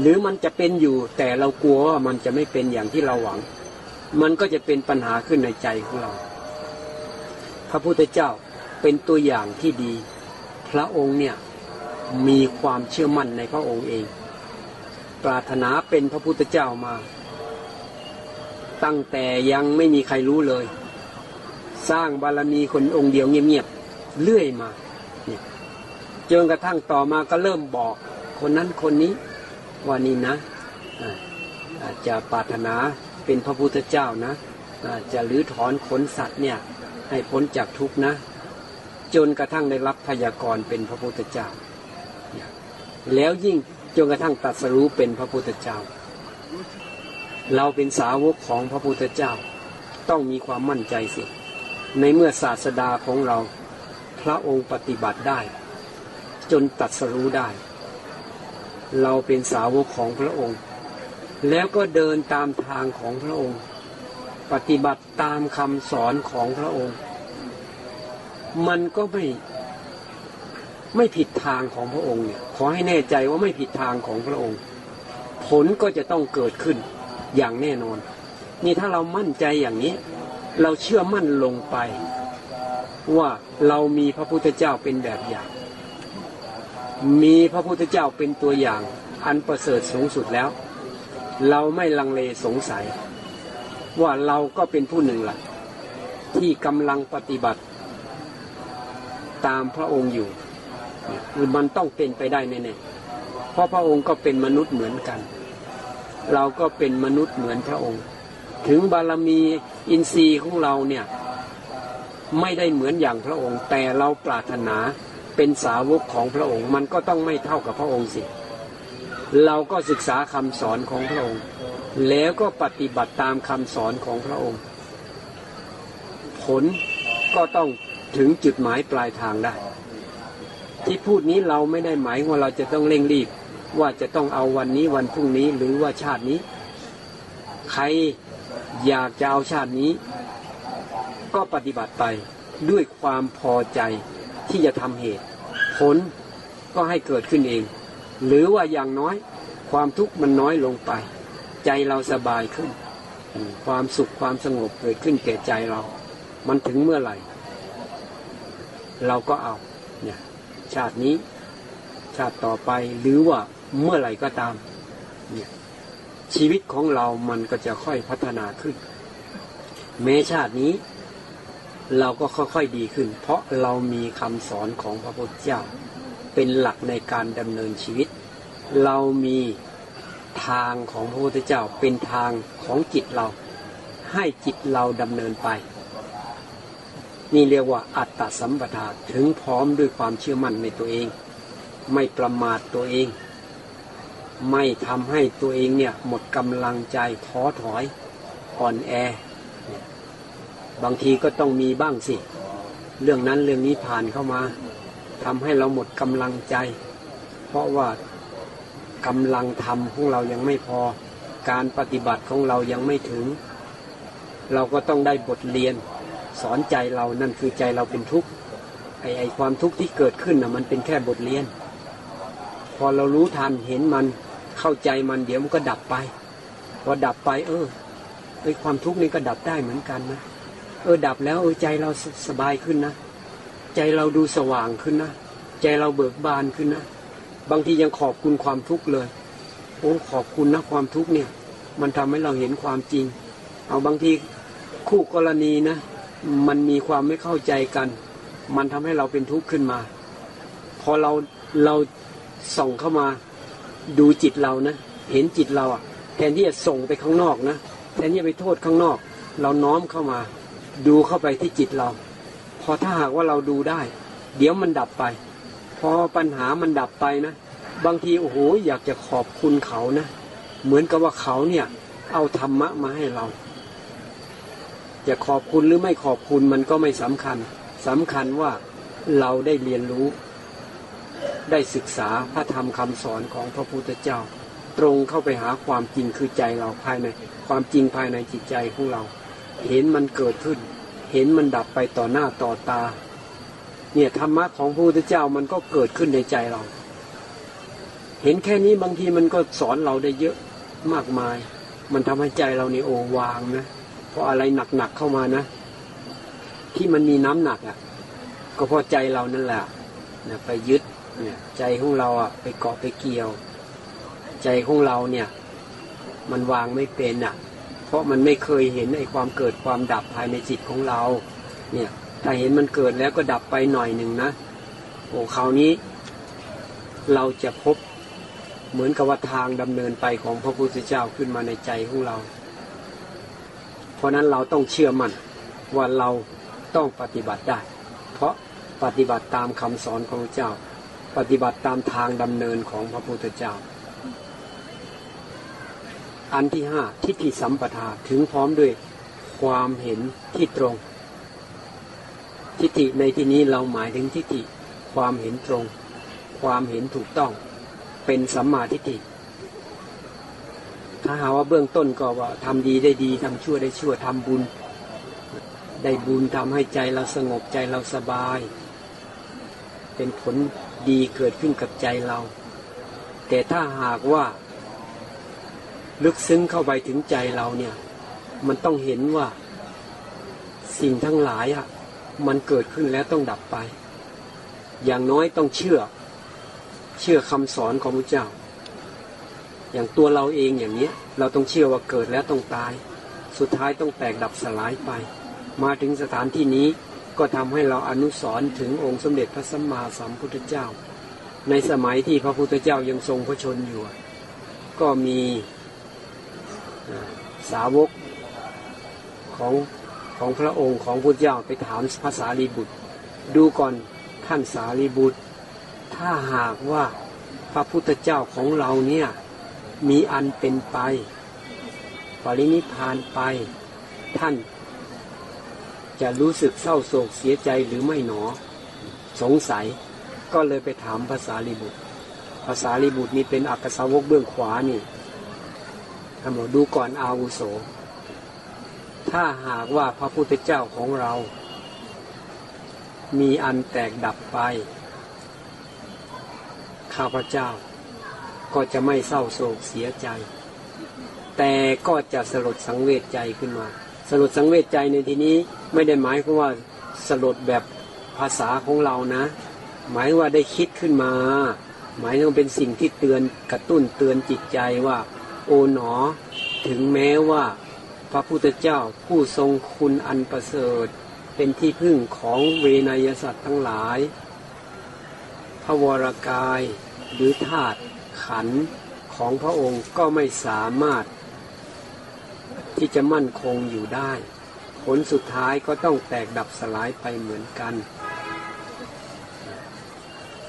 หรือมันจะเป็นอยู่แต่เรากลัวว่ามันจะไม่เป็นอย่างที่เราหวัง มันก็จะเป็นปัญหาขึ้นในใจของเรา พระพุทธเจ้าเป็นตัวอย่างที่ดี พระองค์เนี่ยมีความเชื่อมั่นในพระองค์เอง ปรารถนาเป็นพระพุทธเจ้ามา ตั้งแต่ยังไม่มีใครรู้เลย สร้างบารมีคนองค์เดียวเงียบๆเรื่อยมาเนี่ยจนกระทั่งต่อมาก็เริ่มบอก คนนั้นคนนี้ว่านี่นะอาจจะปรารถนาเป็นพระพุทธเจ้านะอาจจะลื้อถอนขนสัตว์เนี่ยให้พ้นจากทุกข์นะ จนกระทั่งได้รับพยากรเป็นพระพุทธเจ้า แล้วยิ่งจนกระทั่งตัดสรู้เป็นพระพุทธเจ้า เราเป็นสาวกของพระพุทธเจ้า ต้องมีความมั่นใจสิ ในเมื่อศาสดาของเรา พระองค์ปฏิบัติได้ จนตัดสรู้ได้ เราเป็นสาวกของพระองค์ แล้วก็เดินตามทางของพระองค์ ปฏิบัติตามคำสอนของพระองค์ มันก็ไม่ไม่ผิดทางของพระองค์เนี่ยขอให้แน่ใจว่าไม่ผิดทางของพระองค์ ผลก็จะต้องเกิดขึ้น อย่างแน่นอน นี่ถ้าเรามั่นใจอย่างนี้ เราเชื่อมั่นลงไป ว่าเรามีพระพุทธเจ้าเป็นแบบอย่าง มีพระพุทธเจ้าเป็นตัวอย่าง อันประเสริฐสูงสุดแล้ว เราไม่ลังเลสงสัย ว่าเราก็เป็นผู้หนึ่งละ่ะที่กำลังปฏิบัติ ตามพระองค์อยู่มันต้องเป็นไปได้แน่ๆเพราะพระองค์ก็เป็นมนุษย์เหมือนกัน เราก็เป็นมนุษย์เหมือนพระองค์ ถึงบารมีอินทรีย์ของเราเนี่ยไม่ได้เหมือนอย่างพระองค์ แต่เราปรารถนาเป็นสาวกของพระองค์ มันก็ต้องไม่เท่ากับพระองค์สิ เราก็ศึกษาคำสอนของพระองค์ แล้วก็ปฏิบัติตามคำสอนของพระองค์ ผลก็ต้องถึงจุดหมายปลายทางได้ ที่พูดนี้เราไม่ได้หมายว่าเราจะต้องเร่งรีบ ว่าจะต้องเอาวันนี้วันพรุ่งนี้หรือว่าชาตินี้ ใครอยากจะเอาชาตินี้ ก็ปฏิบัติไปด้วยความพอใจที่จะทำเหตุ ผลก็ให้เกิดขึ้นเอง หรือว่าอย่างน้อยความทุกข์มันน้อยลงไป ใจเราสบายขึ้น ความสุขความสงบเกิดขึ้นแก่ใจเรา มันถึงเมื่อไหร่ เราก็เอาเนี่ยชาตินี้ชาติต่อไปหรือว่า เมื่อไหร่ก็ตามเนี่ยชีวิตของเรามันก็จะค่อยพัฒนาขึ้นแม้ชาตินี้ เราก็ค่อยๆดีขึ้น เพราะเรามีคำสอนของพระพุทธเจ้า เป็นหลักในการดำเนินชีวิต เรามีทางของพระพุทธเจ้าเป็นทางของจิตเรา ให้จิตเราดำเนินไป นี่เรียกว่าอัตตสัมปทาถึงพร้อมด้วยความเชื่อมั่นในตัวเอง ไม่ประมาทตัวเอง ไม่ทำให้ตัวเองเนี่ยหมดกำลังใจท้อถอยอ่อนแอบางทีก็ต้องมีบ้างสิ เรื่องนั้นเรื่องนี้ผ่านเข้ามาทำให้เราหมดกำลังใจ เพราะว่ากำลังทำของเรายังไม่พอ การปฏิบัติของเรายังไม่ถึง เราก็ต้องได้บทเรียน สอนใจเรานั่นคือใจเราเป็นทุกข์ไอไอความทุกข์ที่เกิดขึ้นนะมันเป็นแค่บทเรียน พอเรารู้ทันเห็นมัน เข้าใจมันเดี๋ยวมันก็ดับไปพอดับไป เออไอความทุกข์นี่ก็ดับได้เหมือนกันนะเออดับแล้วเออใจเราสบายขึ้นนะใจเราดูสว่างขึ้นนะใจเราเบิกบานขึ้นนะบางทียังขอบคุณความทุกข์เลยโอ้ขอบคุณนะความทุกข์เนี่ย มันทำให้เราเห็นความจริง เอาบางทีคู่กรณีนะมันมีความไม่เข้าใจกัน มันทำให้เราเป็นทุกข์ขึ้นมา พอเราเราส่องเข้ามา ดูจิตเรานะ เห็นจิตเราอะ แทนที่จะส่งไปข้างนอกนะแทนที่จะไปโทษข้างนอก เราน้อมเข้ามา ดูเข้าไปที่จิตเรา พอถ้าหากว่าเราดูได้ เดี๋ยวมันดับไป พอปัญหามันดับไปนะ บางทีโอ้โหอยากจะขอบคุณเขานะ เหมือนกับว่าเขาเนี่ย เอาธรรมะมาให้เรา จะขอบคุณหรือไม่ขอบคุณมันก็ไม่สำคัญสำคัญว่าเราได้เรียนรู้ ได้ศึกษาพระธรรมคำสอนของพระพุทธเจ้า ตรงเข้าไปหาความจริงคือใจเราภายใน ความจริงภายในจิตใจของเรา เห็นมันเกิดขึ้น เห็นมันดับไปต่อหน้าต่อตา เนี่ยธรรมะของพระพุทธเจ้ามันก็เกิดขึ้นในใจเรา เห็นแค่นี้บางทีมันก็สอนเราได้เยอะมากมาย มันทำให้ใจเราในโอวางนะเพราะอะไรหนักๆเข้ามานะ ที่มันมีน้ำหนักอะ ก็เพราะใจเรานั่นแหละ นะไปยึดเนี่ยใจของเราอะไปเกาะไปเกี่ยว ใจของเราเนี่ย มันวางไม่เป็นอะ เพราะมันไม่เคยเห็นไอ้ความเกิดความดับภายในจิตของเรา เนี่ยถ้าเห็นมันเกิดแล้วก็ดับไปหน่อยหนึ่งนะโอ้คราวนี้ เราจะพบเหมือนกับว่าทางดำเนินไปของพระพุทธเจ้าขึ้นมาในใจของเรา เพราะนั้นเราต้องเชื่อมั่นว่าเราต้องปฏิบัติได้ เพราะ ปฏิบัติตามคำสอนของพระเจ้า ปฏิบัติตามทางดำเนินของพระพุทธเจ้า อันที่ห้าทิฏฐิสัมปทาถึงพร้อมด้วยความเห็นที่ตรง ทิฏฐิในที่นี้เราหมายถึงทิฏฐิความเห็นตรง ความเห็นถูกต้อง เป็นสัมมาทิฏฐิถ้าหาว่าเบื้องต้นก็ว่าทำดีได้ดีทำชั่วได้ชั่วทำบุญ ได้บุญทำให้ใจเราสงบใจเราสบาย เป็นผลดีเกิดขึ้นกับใจเรา แต่ถ้าหากว่า ลึกซึ้งเข้าไปถึงใจเราเนี่ย มันต้องเห็นว่า สิ่งทั้งหลายอะมันเกิดขึ้นแล้วต้องดับไป อย่างน้อยต้องเชื่อ เชื่อคำสอนของพระเจ้า อย่างตัวเราเองอย่างเนี้ย เราต้องเชื่อว่าเกิดแล้วต้องตาย สุดท้ายต้องแตกดับสลายไป มาถึงสถานที่นี้ ก็ทำให้เราอนุสรถึงองค์สมเด็จพระสัมมาสัมพุทธเจ้า ในสมัยที่พระพุทธเจ้ายังทรงพระชนอยู่ ก็มีสาวกของของพระองค์ของพระเจ้าไปถามภาษาลีบุตร ดูก่อนท่านสารีบุตร ถ้าหากว่าพระพุทธเจ้าของเราเนี่ยมีอันเป็นไป ปรินิพานไปท่าน จะรู้สึกเศร้าโศกเสียใจหรือไม่หนอ สงสัยก็เลยไปถามภาษาลีบุตรภาษาลีบุตรนี่เป็นอักษาวกเบื้องขวานี่ท่านบอกดูก่อนอาวุโส ถ้าหากว่าพระพุทธเจ้าของเรา มีอันแตกดับไป ข้าพเจ้า ก็จะไม่เศร้าโศกเสียใจ แต่ก็จะสลดสังเวชใจขึ้นมา สลดสังเวชใจในที่นี้ไม่ได้หมายความว่าสลดแบบภาษาของเรานะ หมายว่าได้คิดขึ้นมา หมายถึงเป็นสิ่งที่เตือนกระตุ้นเตือนจิตใจว่า โอ๋หนอ ถึงแม้ว่า พระพุทธเจ้าผู้ทรงคุณอันประเสริฐ เป็นที่พึ่งของเวนยสัตว์ทั้งหลาย พระวรากายหรือธาตุขันธ์ของพระองค์ก็ไม่สามารถ ที่จะมั่นคงอยู่ได้ ผลสุดท้ายก็ต้องแตกดับสลายไปเหมือนกัน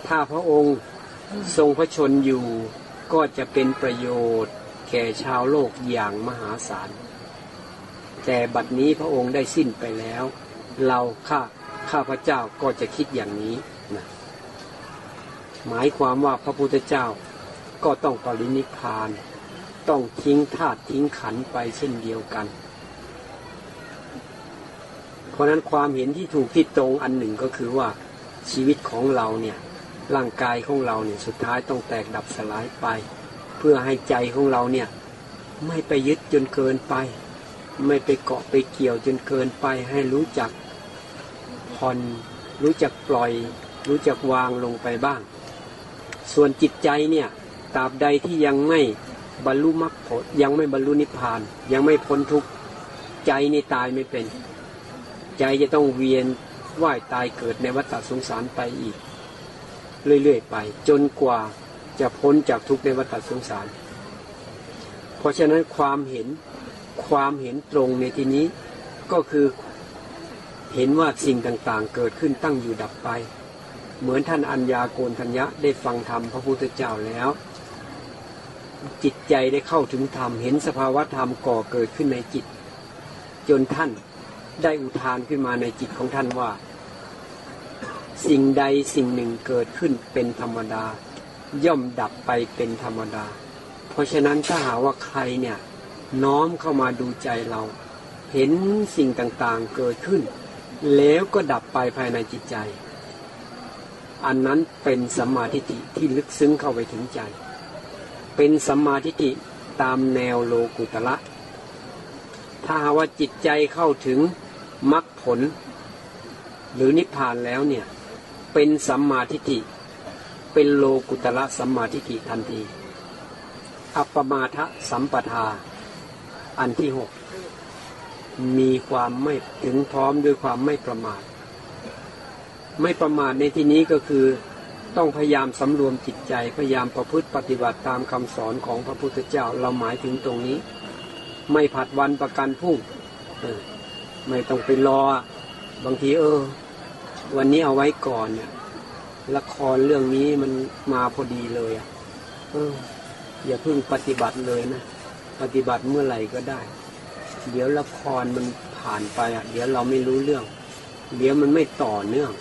ถ้าพระองค์ทรงพระชนอยู่ก็จะเป็นประโยชน์แก่ชาวโลกอย่างมหาศาล แต่บัดนี้พระองค์ได้สิ้นไปแล้ว เราข้าข้าพระเจ้าก็จะคิดอย่างนี้นะหมายความว่าพระพุทธเจ้าก็ต้องปรินิพพาน ต้องทิ้งธาตุทิ้งขันไปเช่นเดียวกัน เพราะนั้นความเห็นที่ถูกที่ตรงอันหนึ่งก็คือว่าชีวิตของเราเนี่ยร่างกายของเราเนี่ยสุดท้ายต้องแตกดับสลายไป เพื่อให้ใจของเราเนี่ยไม่ไปยึดจนเกินไป ไม่ไปเกาะไปเกี่ยวจนเกินไปให้รู้จักผ่อนรู้จักปล่อย รู้จักวางลงไปบ้าง ส่วนจิตใจเนี่ยตราบใดที่ยังไม่ บรรลุมรรคผลยังไม่บรรลุนิพพาน ยังไม่พ้นทุกข์ใจนี่ตายไม่เป็น ใจจะต้องเวียนว่ายตายเกิดในวัฏสงสารไปอีก เรื่อยๆไป จนกว่าจะพ้นจากทุกข์ในวัฏสงสาร เพราะฉะนั้นความเห็นความเห็นตรงในที่นี้ก็คือเห็นว่าสิ่งต่างๆ เกิดขึ้นตั้งอยู่ดับไป เหมือนท่านอัญญาโกณทัญญะได้ฟังธรรมพระพุทธเจ้าแล้ว จิตใจได้เข้าถึงธรรม เห็นสภาวะธรรมก่อเกิดขึ้นในจิต จนท่านได้อุทานขึ้นมาในจิตของท่านว่า สิ่งใดสิ่งหนึ่งเกิดขึ้นเป็นธรรมดา ย่อมดับไปเป็นธรรมดา เพราะฉะนั้นถ้าหาว่าใครเนี่ยน้อมเข้ามาดูใจเรา เห็นสิ่งต่างๆเกิดขึ้น แล้วก็ดับไปภายในจิตใจ อันนั้นเป็นสัมมาทิฏฐิที่ลึกซึ้งเข้าไปถึงใจ เป็นสัมมาทิฏฐิตามแนวโลกุตละ ถ้าหาว่าจิตใจเข้าถึงมรรคผล หรือนิพพานแล้วเนี่ย เป็นสัมมาทิฏฐิ เป็นโลกุตละสัมมาทิฏฐิทันที อัปปมาทะสัมปทา อันที่หกมีความไม่ถึงพร้อมด้วยความไม่ประมาท ไม่ประมาทในที่นี้ก็คือ ต้องพยายามสำรวมจิตใจพยายามประพฤติปฏิบัติตามคำสอนของพระพุทธเจ้าเราหมายถึงตรงนี้ ไม่ผัดวันประกันพรุ่งไม่ต้องไปรอบางทีเออ วันนี้เอาไว้ก่อนเนี่ยละครเรื่องนี้มันมาพอดีเลยอะเออ อย่าเพิ่งปฏิบัติเลยนะปฏิบัติเมื่อไหร่ก็ได้ เดี๋ยวละครมันผ่านไปอะ เดี๋ยวเราไม่รู้เรื่อง เดี๋ยวมันไม่ต่อเนื่อง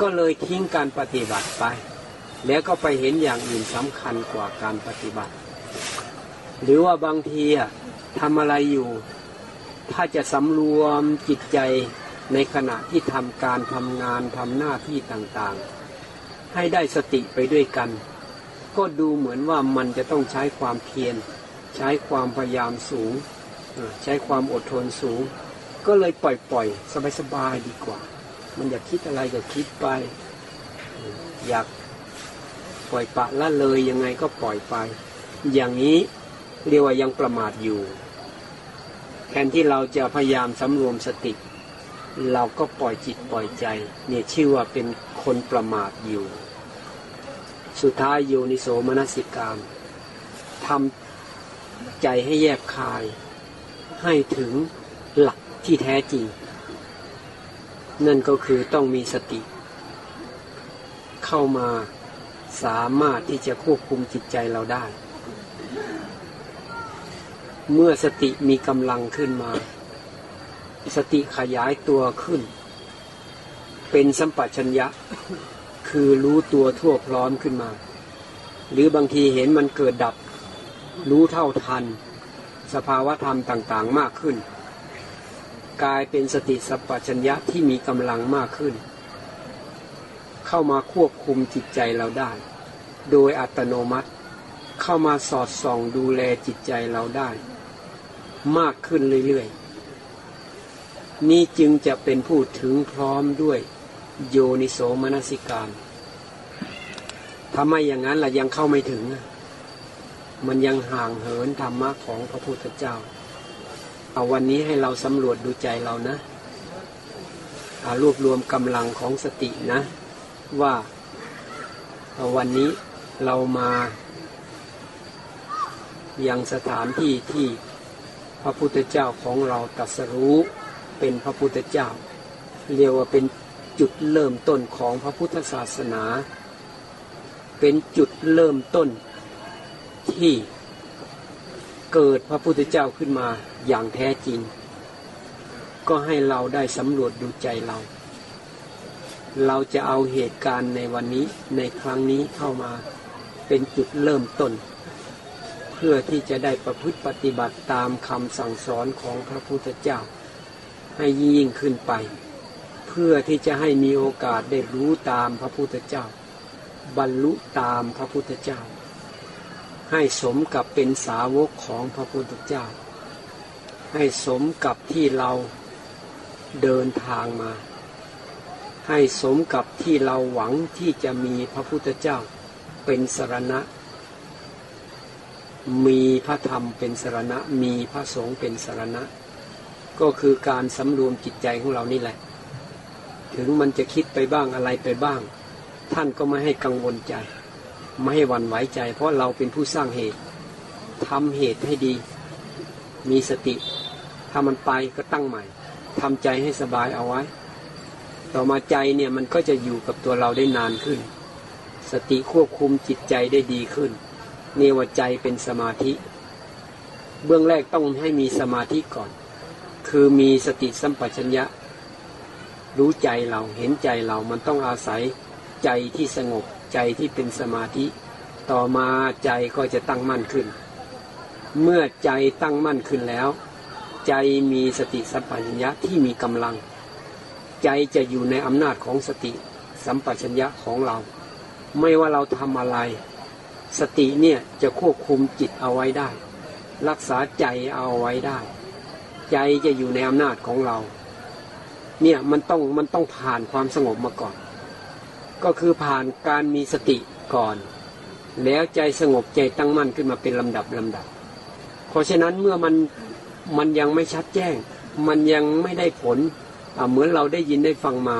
ก็เลยทิ้งการปฏิบัติไป แล้วก็ไปเห็นอย่างอื่นสำคัญกว่าการปฏิบัติ หรือว่าบางทีอะทำอะไรอยู่ ถ้าจะสำรวมจิตใจในขณะที่ทำการทำงานทำหน้าที่ต่างๆ ให้ได้สติไปด้วยกัน ก็ดูเหมือนว่ามันจะต้องใช้ความเพียร ใช้ความพยายามสูง ใช้ความอดทนสูง ก็เลยปล่อยปล่อยสบายสบายๆดีกว่า มันอยากคิดอะไรก็คิดไป อยากปล่อยปละละเลยยังไงก็ปล่อยไป อย่างนี้เรียกว่ายังประมาทอยู่ แทนที่เราจะพยายามสำรวมสติ เราก็ปล่อยจิตปล่อยใจ เนี่ยชื่อว่าเป็นคนประมาทอยู่ สุดท้ายโยนิโสมนสิการทำใจให้แยบคาย ให้ถึงหลักที่แท้จริง นั่นก็คือต้องมีสติ เข้ามาสามารถที่จะควบคุมจิตใจเราได้ เมื่อสติมีกำลังขึ้นมา สติขยายตัวขึ้น เป็นสัมปชัญญะ คือรู้ตัวทั่วพร้อมขึ้นมา หรือบางทีเห็นมันเกิดดับ รู้เท่าทัน สภาวะธรรมต่างๆมากขึ้น กลายเป็นสติสัมปชัญญะที่มีกำลังมากขึ้น เข้ามาควบคุมจิตใจเราได้ โดยอัตโนมัติเข้ามาสอดส่องดูแลจิตใจเราได้ มากขึ้นเรื่อยๆ นี่จึงจะเป็นผู้ถึงพร้อมด้วยโยนิโสมนสิการถ้าไม่อย่างนั้นล่ะยังเข้าไม่ถึง มันยังห่างเหินธรรมะของพระพุทธเจ้า เอาวันนี้ให้เราสำรวจดูใจเรานะอารวบรวมกำลังของสตินะ ว่าวันนี้เรามายังสถานที่ที่พระพุทธเจ้าของเราตรัสรู้เป็นพระพุทธเจ้า เรียกว่าเป็นจุดเริ่มต้นของพระพุทธศาสนา เป็นจุดเริ่มต้นที่ เกิดพระพุทธเจ้าขึ้นมาอย่างแท้จริง ก็ให้เราได้สำรวจดูใจเรา เราจะเอาเหตุการณ์ในวันนี้ในครั้งนี้เข้ามาเป็นจุดเริ่มต้น เพื่อที่จะได้ประพฤติปฏิบัติตามคำสั่งสอนของพระพุทธเจ้า ให้ยิ่งขึ้นไป เพื่อที่จะให้มีโอกาสได้รู้ตามพระพุทธเจ้า บรรลุตามพระพุทธเจ้า ให้สมกับเป็นสาวกของพระพุทธเจ้า ให้สมกับที่เราเดินทางมา ให้สมกับที่เราหวังที่จะมีพระพุทธเจ้าเป็นสรณะ มีพระธรรมเป็นสรณะ มีพระสงฆ์เป็นสรณะ ก็คือการสำรวมจิตใจของเรานี่แหละ ถึงมันจะคิดไปบ้างอะไรไปบ้าง ท่านก็ไม่ให้กังวลใจ ไม่ให้วั่นไหวใจ เพราะเราเป็นผู้สร้างเหตุทำเหตุให้ดี มีสติ ถ้ามันไปก็ตั้งใหม่ทำใจให้สบายเอาไว้ ต่อมาใจเนี่ยมันก็จะอยู่กับตัวเราได้นานขึ้น สติควบคุมจิตใจได้ดีขึ้นเนวใจเป็นสมาธิ เบื้องแรกต้องให้มีสมาธิก่อน คือมีสติสัมปชัญญะ รู้ใจเราเห็นใจเรามันต้องอาศัยใจที่สงบ ใจที่เป็นสมาธิ ต่อมาใจก็จะตั้งมั่นขึ้น เมื่อใจตั้งมั่นขึ้นแล้ว ใจมีสติสัมปชัญญะที่มีกำลัง ใจจะอยู่ในอำนาจของสติสัมปชัญญะของเรา ไม่ว่าเราทำอะไร สติเนี่ยจะควบคุมจิตเอาไว้ได้ รักษาใจเอาไว้ได้ ใจจะอยู่ในอำนาจของเรา เนี่ยมันต้องมันต้องผ่านความสงบมาก่อน ก็คือผ่านการมีสติก่อน แล้วใจสงบใจตั้งมั่นขึ้นมาเป็นลำดับลำดับ เพราะฉะนั้นเมื่อมันมันยังไม่ชัดแจ้ง มันยังไม่ได้ผลเหมือนเราได้ยินได้ฟังมา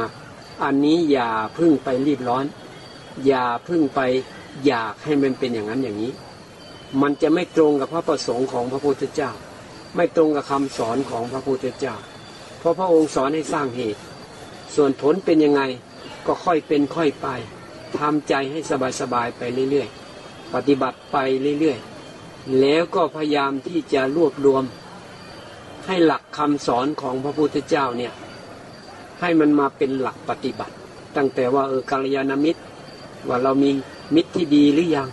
อันนี้อย่าพึ่งไปรีบร้อน อย่าพึ่งไปอยากให้มันเป็นอย่างนั้นอย่างนี้ มันจะไม่ตรงกับพระประสงค์ของพระพุทธเจ้า ไม่ตรงกับคำสอนของพระพุทธเจ้า เพราะพระองค์สอนให้สร้างเหตุ ส่วนผลเป็นยังไง ก็ค่อยเป็นค่อยไปทำใจให้สบายๆไปเรื่อยๆ ปฏิบัติไปเรื่อยๆ แล้วก็พยายามที่จะรวบรวม ให้หลักคำสอนของพระพุทธเจ้าเนี่ย ให้มันมาเป็นหลักปฏิบัติ ตั้งแต่ว่าเออกัลยาณมิตร ว่าเรามีมิตรที่ดีหรือยัง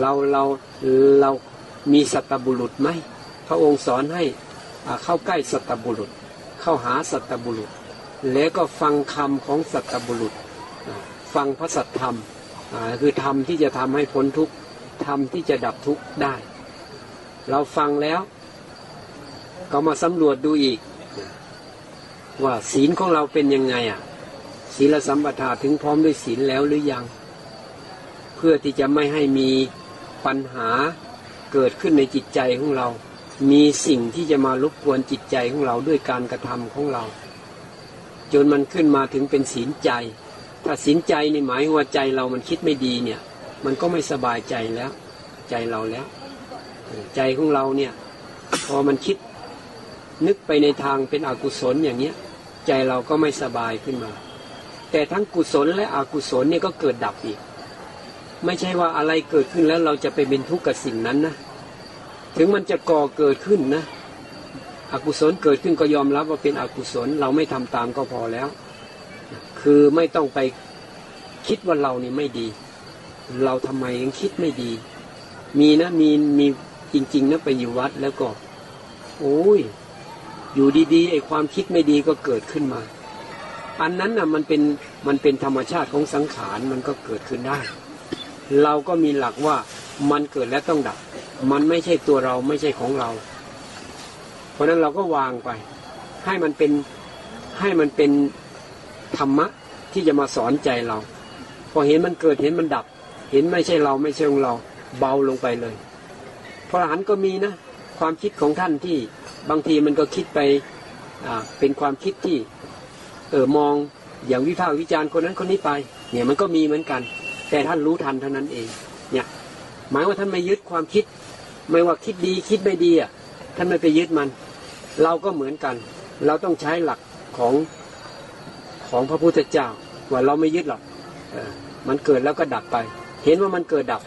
เราเราเรามีสัตบุรุษไหมพระองค์สอนให้เข้าใกล้สัตบุรุษ เข้าหาสัตบุรุษ แล้วก็ฟังคำของสัตบุรุษ ฟังพระสัตธรรมคือธรรมที่จะทำให้พ้นทุกข์ธรรมที่จะดับทุกข์ได้ เราฟังแล้ว ก็มาสำรวจดูอีก ว่าศีลของเราเป็นยังไงอะศีลสัมปทาถึงพร้อมด้วยศีลแล้วหรือยัง เพื่อที่จะไม่ให้มีปัญหาเกิดขึ้นในจิตใจของเรา มีสิ่งที่จะมารบกวนจิตใจของเราด้วยการกระทำของเรา จนมันขึ้นมาถึงเป็นศีลใจ ถ้าศีลใจในหมายว่าใจเรามันคิดไม่ดีเนี่ย มันก็ไม่สบายใจแล้ว ใจเราแล้ว ใจของเราเนี่ย พอมันคิดนึกไปในทางเป็นอกุศลอย่างเนี้ย ใจเราก็ไม่สบายขึ้นมา แต่ทั้งกุศลและอกุศลเนี่ยก็เกิดดับอีก ไม่ใช่ว่าอะไรเกิดขึ้นแล้วเราจะไปเป็นทุกข์กับสิ่งนั้นนะถึงมันจะก่อเกิดขึ้นนะ อกุศลเกิดขึ้นก็ยอมรับว่าเป็นอกุศลเราไม่ทำตามก็พอแล้ว คือไม่ต้องไปคิดว่าเรานี่ไม่ดี เราทำไมยังคิดไม่ดี มีนะมีมีจริงๆนะไปอยู่วัดแล้วก็ โอ้ย อยู่ดีๆไอ้ความคิดไม่ดีก็เกิดขึ้นมา อันนั้นน่ะมันเป็นมันเป็นธรรมชาติของสังขารมันก็เกิดขึ้นได้ เราก็มีหลักว่ามันเกิดแล้วต้องดับ มันไม่ใช่ตัวเราไม่ใช่ของเรา ราะนั้นเราก็วางไป ให้มันเป็นให้มันเป็นธรรมะที่จะมาสอนใจเรา พอเห็นมันเกิดเห็นมันดับ เห็นไม่ใช่เราไม่ใช่ของเราเบาลงไปเลยพระอรหันต์ก็มีนะ ความคิดของท่านที่บางทีมันก็คิดไปเป็นความคิดที่เออมองอย่างวิพากษ์วิจารณ์คนนั้นคนนี้ไป เนี่ยมันก็มีเหมือนกัน แต่ท่านรู้ทันเท่านั้นเอง เนี่ย หมายว่าท่านไม่ยึดความคิด ไม่ว่าคิดดีคิดไม่ดีอะท่านไม่ไปยึดมัน เราก็เหมือนกัน เราต้องใช้หลักของของพระพุทธเจ้า ว่าเราไม่ยึดหรอกมันเกิดแล้วก็ดับไป เห็นว่ามันเกิดดับ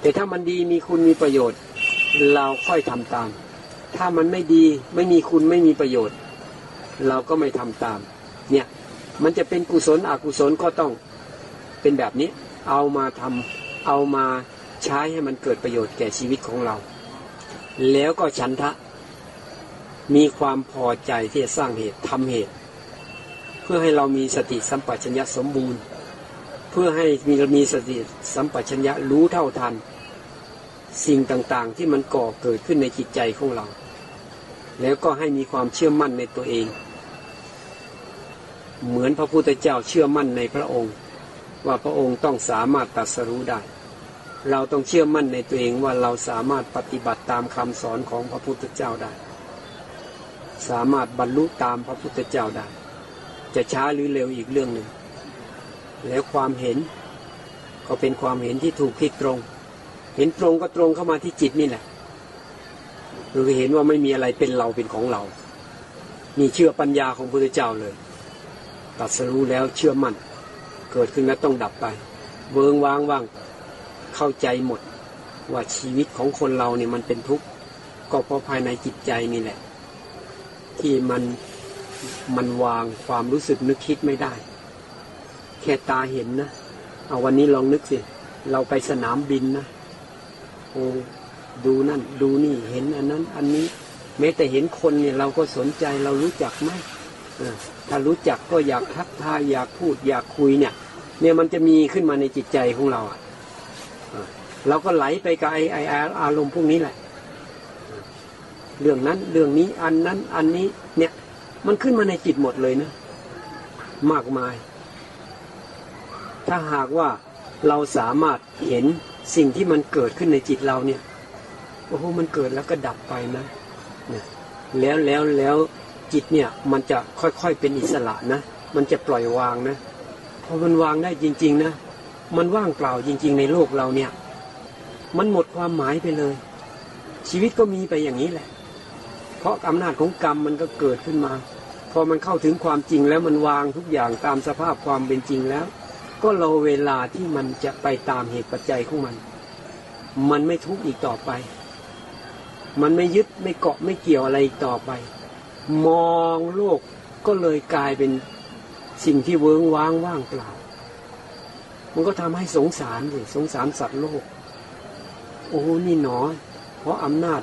แต่ถ้ามันดีมีคุณมีประโยชน์ เราค่อยทำตาม ถ้ามันไม่ดีไม่มีคุณไม่มีประโยชน์ เราก็ไม่ทำตาม เนี่ยมันจะเป็นกุศลอกุศลก็ต้องเป็นแบบนี้ เอามาทำเอามาใช้ให้มันเกิดประโยชน์แก่ชีวิตของเรา แล้วก็ฉันทะ มีความพอใจที่จะสร้างเหตุทำเหตุ เพื่อให้เรามีสติสัมปชัญญะสมบูรณ์ เพื่อให้มีมีสติสัมปชัญญะรู้เท่าทัน สิ่งต่างๆที่มันก่อเกิดขึ้นในจิตใจของเรา แล้วก็ให้มีความเชื่อมั่นในตัวเอง เหมือนพระพุทธเจ้าเชื่อมั่นในพระองค์ ว่าพระองค์ต้องสามารถตรัสรู้ได้เราต้องเชื่อมั่นในตัวเองว่าเราสามารถปฏิบัติตามคำสอนของพระพุทธเจ้าได้ สามารถบรรลุตามพระพุทธเจ้าได้ จะช้าหรือเร็วอีกเรื่องหนึ่ง แล้วความเห็นก็เป็นความเห็นที่ถูกที่ตรง เห็นตรงก็ตรงเข้ามาที่จิตนี่แหละเราเห็นว่าไม่มีอะไรเป็นเราเป็นของเรามีเชื่อปัญญาของพระพุทธเจ้าเลยตัดสรู้แล้วเชื่อมั่น เกิดขึ้นแล้วต้องดับไป เวิงว้างว่าง เข้าใจหมดว่าชีวิตของคนเราเนี่ยมันเป็นทุกข์ ก็เพราะภายในจิตใจนี่แหละ ที่มันมันวางความรู้สึกนึกคิดไม่ได้ แค่ตาเห็นนะเอาวันนี้ลองนึกสิ เราไปสนามบินนะโอ้ดูนั่น ดูนี่เห็นอันนั้น อันนี้ แม้แต่เห็นคนเนี่ยเราก็สนใจเรารู้จักไหมถ้ารู้จักก็อยากทักทายอยากพูดอยากคุยเนี่ย เนี่ยมันจะมีขึ้นมาในจิตใจของเราอะเออเราก็ไหลไปกับไอไออารมณ์พวกนี้แหละ เรื่องนั้น เรื่องนี้อันนั้น อันนี้ เนี่ย มันขึ้นมาในจิตหมดเลยนะ มากมาย ถ้าหากว่าเราสามารถเห็นสิ่งที่มันเกิดขึ้นในจิตเราเนี่ยโอ้โหมันเกิดแล้วก็ดับไปนะเนี่ยแล้วแล้วแล้วจิตเนี่ยมันจะค่อยๆเป็นอิสระนะ มันจะปล่อยวางนะพอมันวางได้จริง ๆ นะ มันว่างเปล่าจริง ๆ ในโลกเราเนี่ย มันหมดความหมายไปเลย ชีวิตก็มีไปอย่างนี้แหละ เพราะอำนาจของกรรมมันก็เกิดขึ้นมา พอมันเข้าถึงความจริงแล้วมันวางทุกอย่างตามสภาพความเป็นจริงแล้ว ก็รอเวลาที่มันจะไปตามเหตุปัจจัยของมัน มันไม่ทุกข์อีกต่อไป มันไม่ยึดไม่เกาะไม่เกี่ยวอะไรอีกต่อไป มองโลกก็เลยกลายเป็นสิ่งที่เวิ้งว้างว่างเปล่า มันก็ทำให้สงสารเลยสงสารสัตว์โลก โอ้โหนี่หนอ เพราะอำนาจ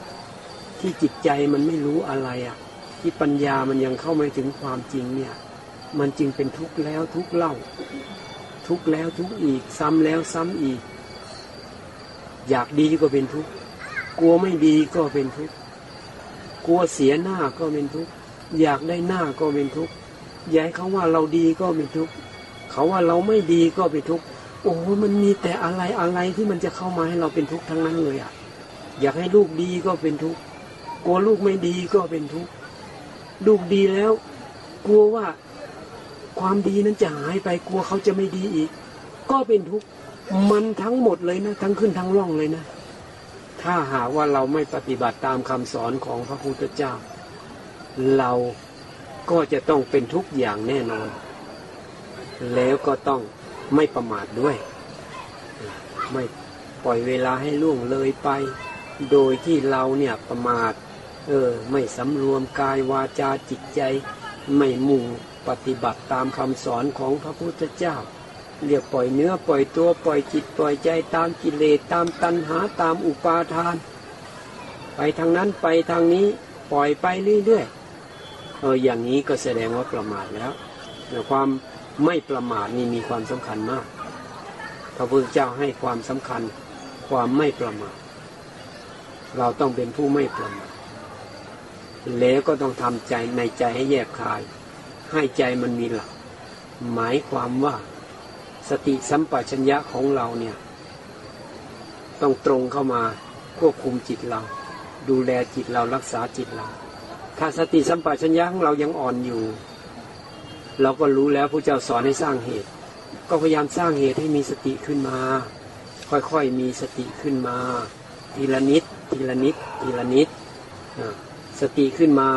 ที่จิตใจมันไม่รู้อะไรอะ ที่ปัญญามันยังเข้าไม่ถึงความจริงเนี่ย มันจึงเป็นทุกข์แล้วทุกข์เล่า ทุกข์แล้วทุกข์อีก ซ้ำแล้วซ้ำอีก อยากดีก็เป็นทุกข์กลัวไม่ดีก็เป็นทุกข์กลัวเสียหน้าก็เป็นทุกข์อยากได้หน้าก็เป็นทุกข์ย่าให้เขาว่าเราดีก็เป็นทุกข์เขาว่าเราไม่ดีก็เป็นทุกข์โอ้มันมีแต่อะไรอะไรที่มันจะเข้ามาให้เราเป็นทุกข์ทั้งนั้นเลยอะ อยากให้ลูกดีก็เป็นทุกข์ กลัวลูกไม่ดีก็เป็นทุกข์ลูกดีแล้ว กลัวว่าความดีนั้นจะหายไปกลัวเขาจะไม่ดีอีก ก็เป็นทุกข์มันทั้งหมดเลยนะ ทั้งขึ้นทั้งล่องเลยนะ ถ้าหากว่าเราไม่ปฏิบัติตามคำสอนของพระพุทธเจ้า เราก็จะต้องเป็นทุกอย่างแน่นอน แล้วก็ต้องไม่ประมาทด้วย ไม่ปล่อยเวลาให้ล่วงเลยไป โดยที่เราเนี่ยประมาท เออ ไม่สำรวมกายวาจาจิตใจ ไม่มุ่งปฏิบัติตามคำสอนของพระพุทธเจ้า เรียกปล่อยเนื้อปล่อยตัวปล่อยจิตปล่อยใจตามกิเลสตามตัณหาตามอุปาทาน ไปทางนั้นไปทางนี้ปล่อยไปเรื่อยๆเอออย่างนี้ก็แสดงว่าประมาทแล้วแต่ความไม่ประมาทนี่มีความสำคัญมาก พระพุทธเจ้าให้ความสำคัญ ความไม่ประมาทเราต้องเป็นผู้ไม่ประมาท แล้วก็ต้องทำใจในใจให้แยบคาย ให้ใจมันมีหลัก หมายความว่าสติสัมปชัญญะของเราเนี่ย ต้องตรงเข้ามาควบคุมจิตเรา ดูแลจิตเรารักษาจิตเรา ถ้าสติสัมปชัญญะของเรายังอ่อนอยู่ เราก็รู้แล้วพระเจ้าสอนให้สร้างเหตุ ก็พยายามสร้างเหตุให้มีสติขึ้นมา ค่อยๆมีสติขึ้นมา ทีละนิด ทีละนิด ทีละนิด สติขึ้นมา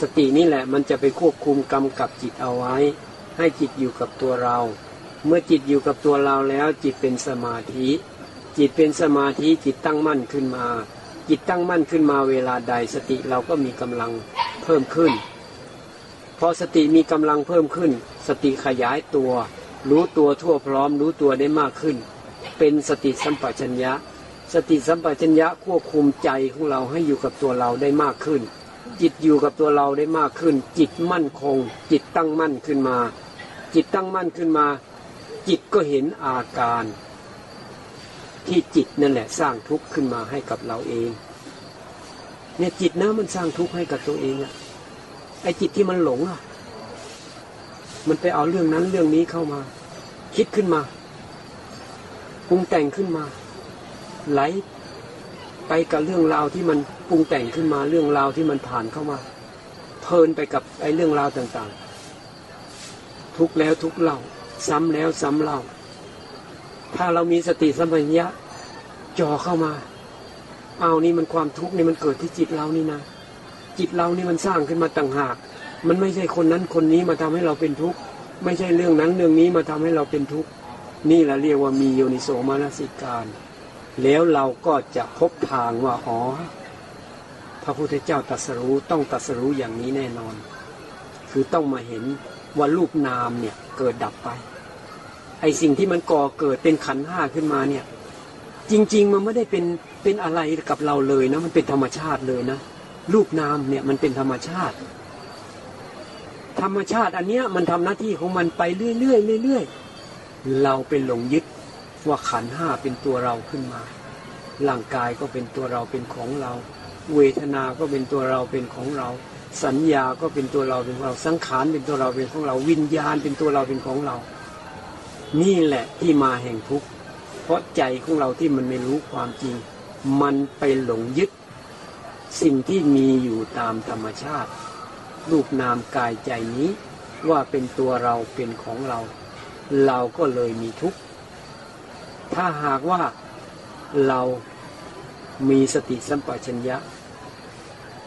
สตินี่แหละมันจะไปควบคุมกำกับจิตเอาไว้ ให้จิตอยู่กับตัวเรา เมื่อจิตอยู่กับตัวเราแล้วจิตเป็นสมาธิ จิตเป็นสมาธิจิตตั้งมั่นขึ้นมา จิตตั้งมั่นขึ้นมาเวลาใดสติเราก็มีกำลังเพิ่มขึ้น พอสติมีกำลังเพิ่มขึ้น สติขยายตัว รู้ตัวทั่วพร้อมรู้ตัวได้มากขึ้น เป็นสติสัมปชัญญะสติสัมปชัญญะควบคุมใจของเราให้อยู่กับตัวเราได้มากขึ้น จิตอยู่กับตัวเราได้มากขึ้น จิตมั่นคง จิตตั้งมั่นขึ้นมา จิตตั้งมั่นขึ้นมา จิตก็เห็นอาการ ที่จิตนั่นแหละสร้างทุกข์ขึ้นมาให้กับเราเอง เนี่ยจิตนะมันสร้างทุกข์ให้กับตัวเองอะไอจิตที่มันหลงอะมันไปเอาเรื่องนั้นเรื่องนี้เข้ามา คิดขึ้นมาปรุงแต่งขึ้นมา ไหลไปกับเรื่องราวที่มัน ปรุงแต่งขึ้นมาเรื่องราวที่มันผ่านเข้ามา เพลินไปกับไอ้เรื่องราวต่างๆ ทุกแล้วทุกเล่าซ้ำแล้วซ้ำเล่า ถ้าเรามีสติสัมปชัญญะจ่อเข้ามา เอานี่มันความทุกข์นี่มันเกิดที่จิตเรานี่นะ จิตเรานี่มันสร้างขึ้นมาต่างหาก มันไม่ใช่คนนั้นคนนี้มาทำให้เราเป็นทุกข์ ไม่ใช่เรื่องนั้นเรื่องนี้มาทำให้เราเป็นทุกข์ นี่แหละเรียกว่ามีโยนิโสมนสิการ แล้วเราก็จะพบทางว่า อ๋อ พระพุทธเจ้าตรัสรู้ต้องตรัสรู้อย่างนี้แน่นอน คือต้องมาเห็นว่ารูปนามเนี่ยเกิดดับไป ไอสิ่งที่มันก่อเกิดเป็นขันห้าขึ้นมาเนี่ย จริง ๆ มันไม่ได้เป็นเป็นอะไรกับเราเลยนะ มันเป็นธรรมชาติเลยนะรูปนามเนี่ยมันเป็นธรรมชาติ ธรรมชาติอันเนี้ยมันทำหน้าที่ของมันไปเรื่อยๆเรื่อยๆเราเป็นหลงยึดว่าขันห้าเป็นตัวเราขึ้นมาร่างกายก็เป็นตัวเราเป็นของเรา เวทนาก็เป็นตัวเราเป็นของเรา สัญญาก็เป็นตัวเราเป็นของเราสังขารเป็นตัวเราเป็นของเราวิญญาณเป็นตัวเราเป็นของเรา นี่แหละที่มาแห่งทุกข์เพราะใจของเราที่มันไม่รู้ความจริง มันไปหลงยึด สิ่งที่มีอยู่ตามธรรมชาติ รูปนามกายใจนี้ว่าเป็นตัวเราเป็นของเรา เราก็เลยมีทุกข์ถ้าหากว่าเรามีสติสัมปชัญญะ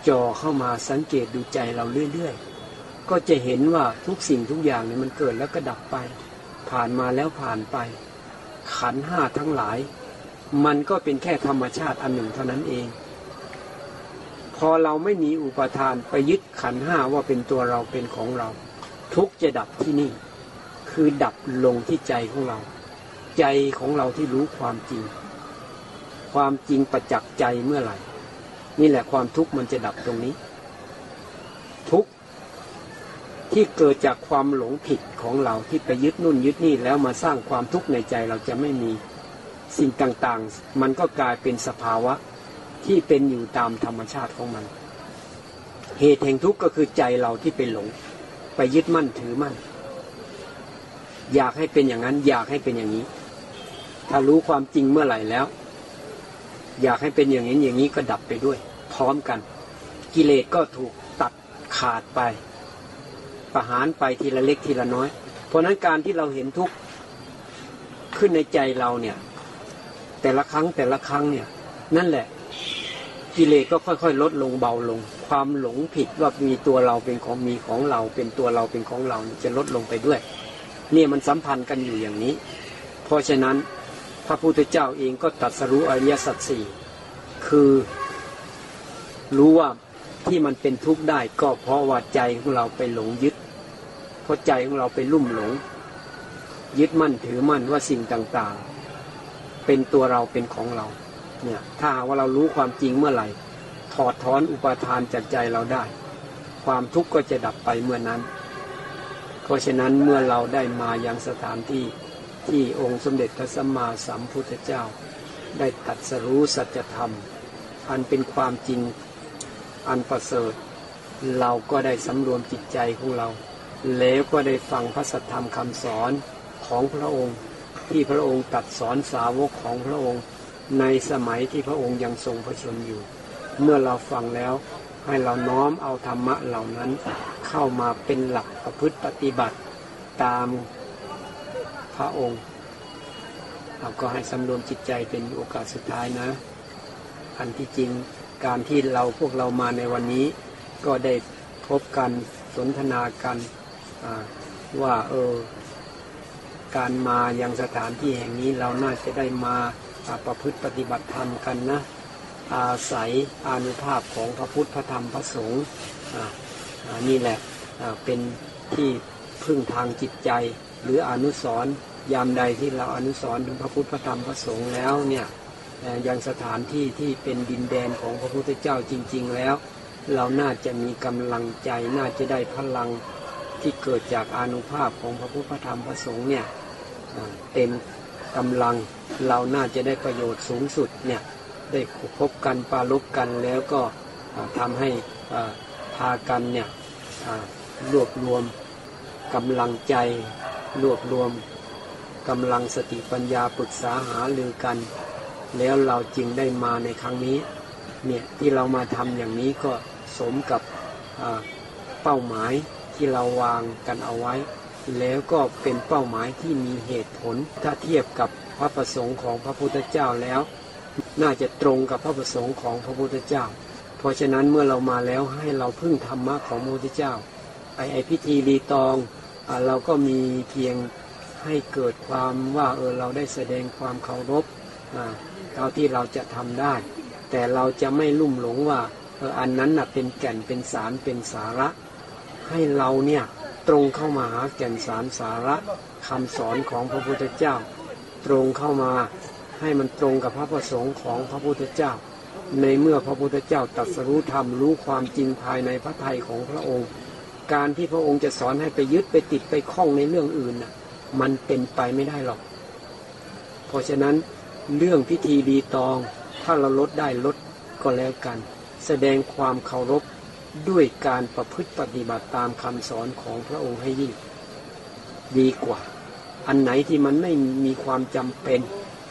จ่อเข้ามาสังเกตดูใจเราเรื่อยๆ ก็จะเห็นว่าทุกสิ่งทุกอย่างเนี่ยมันเกิดแล้วก็ดับไป ผ่านมาแล้วผ่านไป ขันห้าทั้งหลาย มันก็เป็นแค่ธรรมชาติอันหนึ่งเท่านั้นเอง พอเราไม่มีอุปทานไปยึดขันห้าว่าเป็นตัวเราเป็นของเรา ทุกจะดับที่นี่ คือดับลงที่ใจของเรา ใจของเราที่รู้ความจริง ความจริงประจักษ์ใจเมื่อไหร่ นี่แหละความทุกข์มันจะดับตรงนี้ ทุกข์ที่เกิดจากความหลงผิดของเราที่ไปยึดนู่นยึดนี่แล้วมาสร้างความทุกข์ในใจเราจะไม่มีสิ่งต่างๆ มันก็กลายเป็นสภาวะที่เป็นอยู่ตามธรรมชาติของมัน เหตุแห่งทุกข์ก็คือใจเราที่ไปหลง ไปยึดมั่นถือมั่น อยากให้เป็นอย่างนั้น อยากให้เป็นอย่างนี้ ถ้ารู้ความจริงเมื่อไหร่แล้ว อยากให้เป็นอย่างนี้อย่างนี้ก็ดับไปด้วย ร้อมกัน กิเลสก็ถูกตัดขาดไป ประหารไปทีละเล็กทีละน้อย เพราะนั้นการที่เราเห็นทุกข์ขึ้นในใจเราเนี่ย แต่ละครั้งแต่ละครั้งเนี่ย นั่นแหละ กิเลสก็ค่อยๆ ลดลงเบาลง ความหลงผิดว่ามีตัวเราเป็นของมีของเรา เป็นตัวเราเป็นของเราจะลดลงไปด้วยเนี่ยมันสัมพันธ์กันอยู่อย่างนี้ เพราะฉะนั้นพระพุทธเจ้าเองก็ตรัสรู้อริยสัจสี่คือ รู้ว่าที่มันเป็นทุกข์ได้ก็เพราะว่าใจของเราไปหลงยึด เพราะใจของเราไปลุ่มหลง ยึดมั่นถือมั่นว่าสิ่งต่างๆ เป็นตัวเราเป็นของเรา เนี่ยถ้าว่าเรารู้ความจริงเมื่อไหร่ ถอดถอนอุปาทานจากใจเราได้ ความทุกข์ก็จะดับไปเมื่อนั้น เพราะฉะนั้นเมื่อเราได้มายังสถานที่ที่องค์สมเด็จพระสัมมาสัมพุทธเจ้า ได้ตรัสรู้สัจธรรม อันเป็นความจริง อันประเสริฐ เราก็ได้สำรวมจิตใจของเรา แล้วก็ได้ฟังพระสัทธรรมคำสอนของพระองค์ ที่พระองค์ตัดสอนสาวกของพระองค์ ในสมัยที่พระองค์ยังทรงพระชนอยู่ เมื่อเราฟังแล้วให้เราน้อมเอาธรรมะเหล่านั้นเข้ามาเป็นหลักประพฤติปฏิบัติตามพระองค์เราก็ให้สำรวมจิตใจเป็นโอกาสสุดท้ายนะ อันที่จริง การที่เราพวกเรามาในวันนี้ ก็ได้พบกันสนทนากันว่าเออการมายังสถานที่แห่งนี้เราน่าจะได้มาประพฤติปฏิบัติธรรมกันนะอาศัยอานุภาพของพระพุทธพระธรรมพระสงฆ์นี่แหละเป็นที่พึ่งทางจิตใจ หรืออนุสรยามใดที่เราอนุสรถึงพระพุทธพระธรรมพระสงฆ์แล้วเนี่ย ยังสถานที่ที่เป็นดินแดนของพระพุทธเจ้าจริง ๆ แล้ว เราน่าจะมีกำลังใจน่าจะได้พลังที่เกิดจากอนุภาพของพระพุทธธรรมพระสงฆ์เนี่ยเต็มกำลังเราน่าจะได้ประโยชน์สูงสุดเนี่ยได้พบกันปาลบกันแล้วก็ทำให้พากันเนี่ยรวบรวมกำลังใจรวบรวมกำลังสติปัญญาปรึกษาหาลือกัน แล้วเราจึงได้มาในครั้งนี้เนี่ยที่เรามาทำอย่างนี้ก็สมกับเป้าหมายที่เราวางกันเอาไว้ แล้วก็เป็นเป้าหมายที่มีเหตุผล ถ้าเทียบกับพระประสงค์ของพระพุทธเจ้าแล้ว น่าจะตรงกับพระประสงค์ของพระพุทธเจ้า เพราะฉะนั้นเมื่อเรามาแล้วให้เราพึ่งธรรมะของพระพุทธเจ้าไอไอพิธีรีตองอเราก็มีเพียงให้เกิดความว่าเออเราได้แสดงความเคารพ เท่าที่เราจะทำได้ แต่เราจะไม่ลุ่มหลงว่าเอออันนั้นนะเป็นแก่นเป็นสารเป็นสาระ ให้เราเนี่ยตรงเข้ามาหาแก่นสารสาระคำสอนของพระพุทธเจ้า ตรงเข้ามาให้มันตรงกับพระประสงค์ของพระพุทธเจ้า ในเมื่อพระพุทธเจ้าตรัสรู้ธรรมรู้ความจริงภายในพระทัยของพระองค์ การที่พระองค์จะสอนให้ไปยึดไปติดไปคล้องในเรื่องอื่นน่ะมันเป็นไปไม่ได้หรอก เพราะฉะนั้น เรื่องพิธีดีตอง ถ้าเราลดได้ลดก็แล้วกัน แสดงความเคารพด้วยการประพฤติปฏิบัติตามคำสอนของพระองค์ให้ยิ่ง ดีกว่า อันไหนที่มันไม่มีความจำเป็น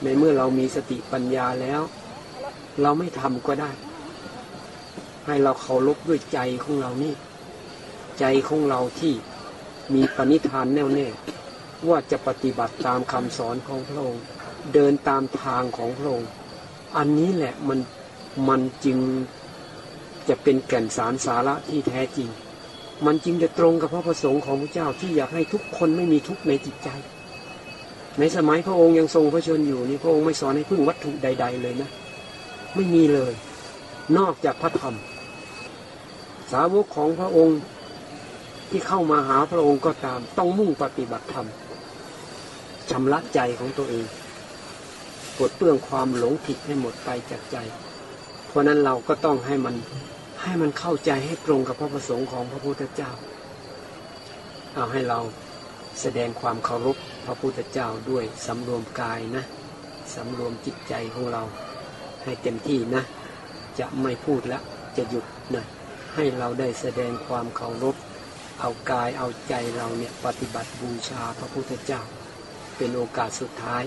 ในเมื่อเรามีสติปัญญาแล้ว เราไม่ทำก็ได้ ให้เราเคารพด้วยใจของเรานี่ ใจของเราที่มีปณิธานแน่วแน่ว่าจะปฏิบัติตามคำสอนของพระองค์ เดินตามทางของพระองค์อันนี้แหละมันมันจึงจะเป็นแก่นสารสาระที่แท้จริง มันจึงจะตรงกับพระประสงค์ของพระเจ้าที่อยากให้ทุกคนไม่มีทุกข์ในจิตใจ ในสมัยพระองค์ยังทรงพระชนอยู่นี่พระองค์ไม่สอนให้พึ่งวัตถุใด ๆ เลยนะ ไม่มีเลย นอกจากพระธรรม สาวกของพระองค์ที่เข้ามาหาพระองค์ก็ตาม ต้องมุ่งปฏิบัติธรรมชำระใจของตัวเอง ปลดเปลื้องความหลงผิดให้หมดไปจากใจ เพราะนั้นเราก็ต้องให้มันให้มันเข้าใจให้ตรงกับพระประสงค์ของพระพุทธเจ้า เอาให้เราแสดงความเคารพพระพุทธเจ้าด้วยสำรวมกายนะสำรวมจิตใจของเราให้เต็มที่นะ จะไม่พูดแล้วจะหยุดนะให้เราได้แสดงความเคารพเอากายเอาใจเราเนี่ยปฏิบัติบูชาพระพุทธเจ้า เป็นโอกาสสุดท้าย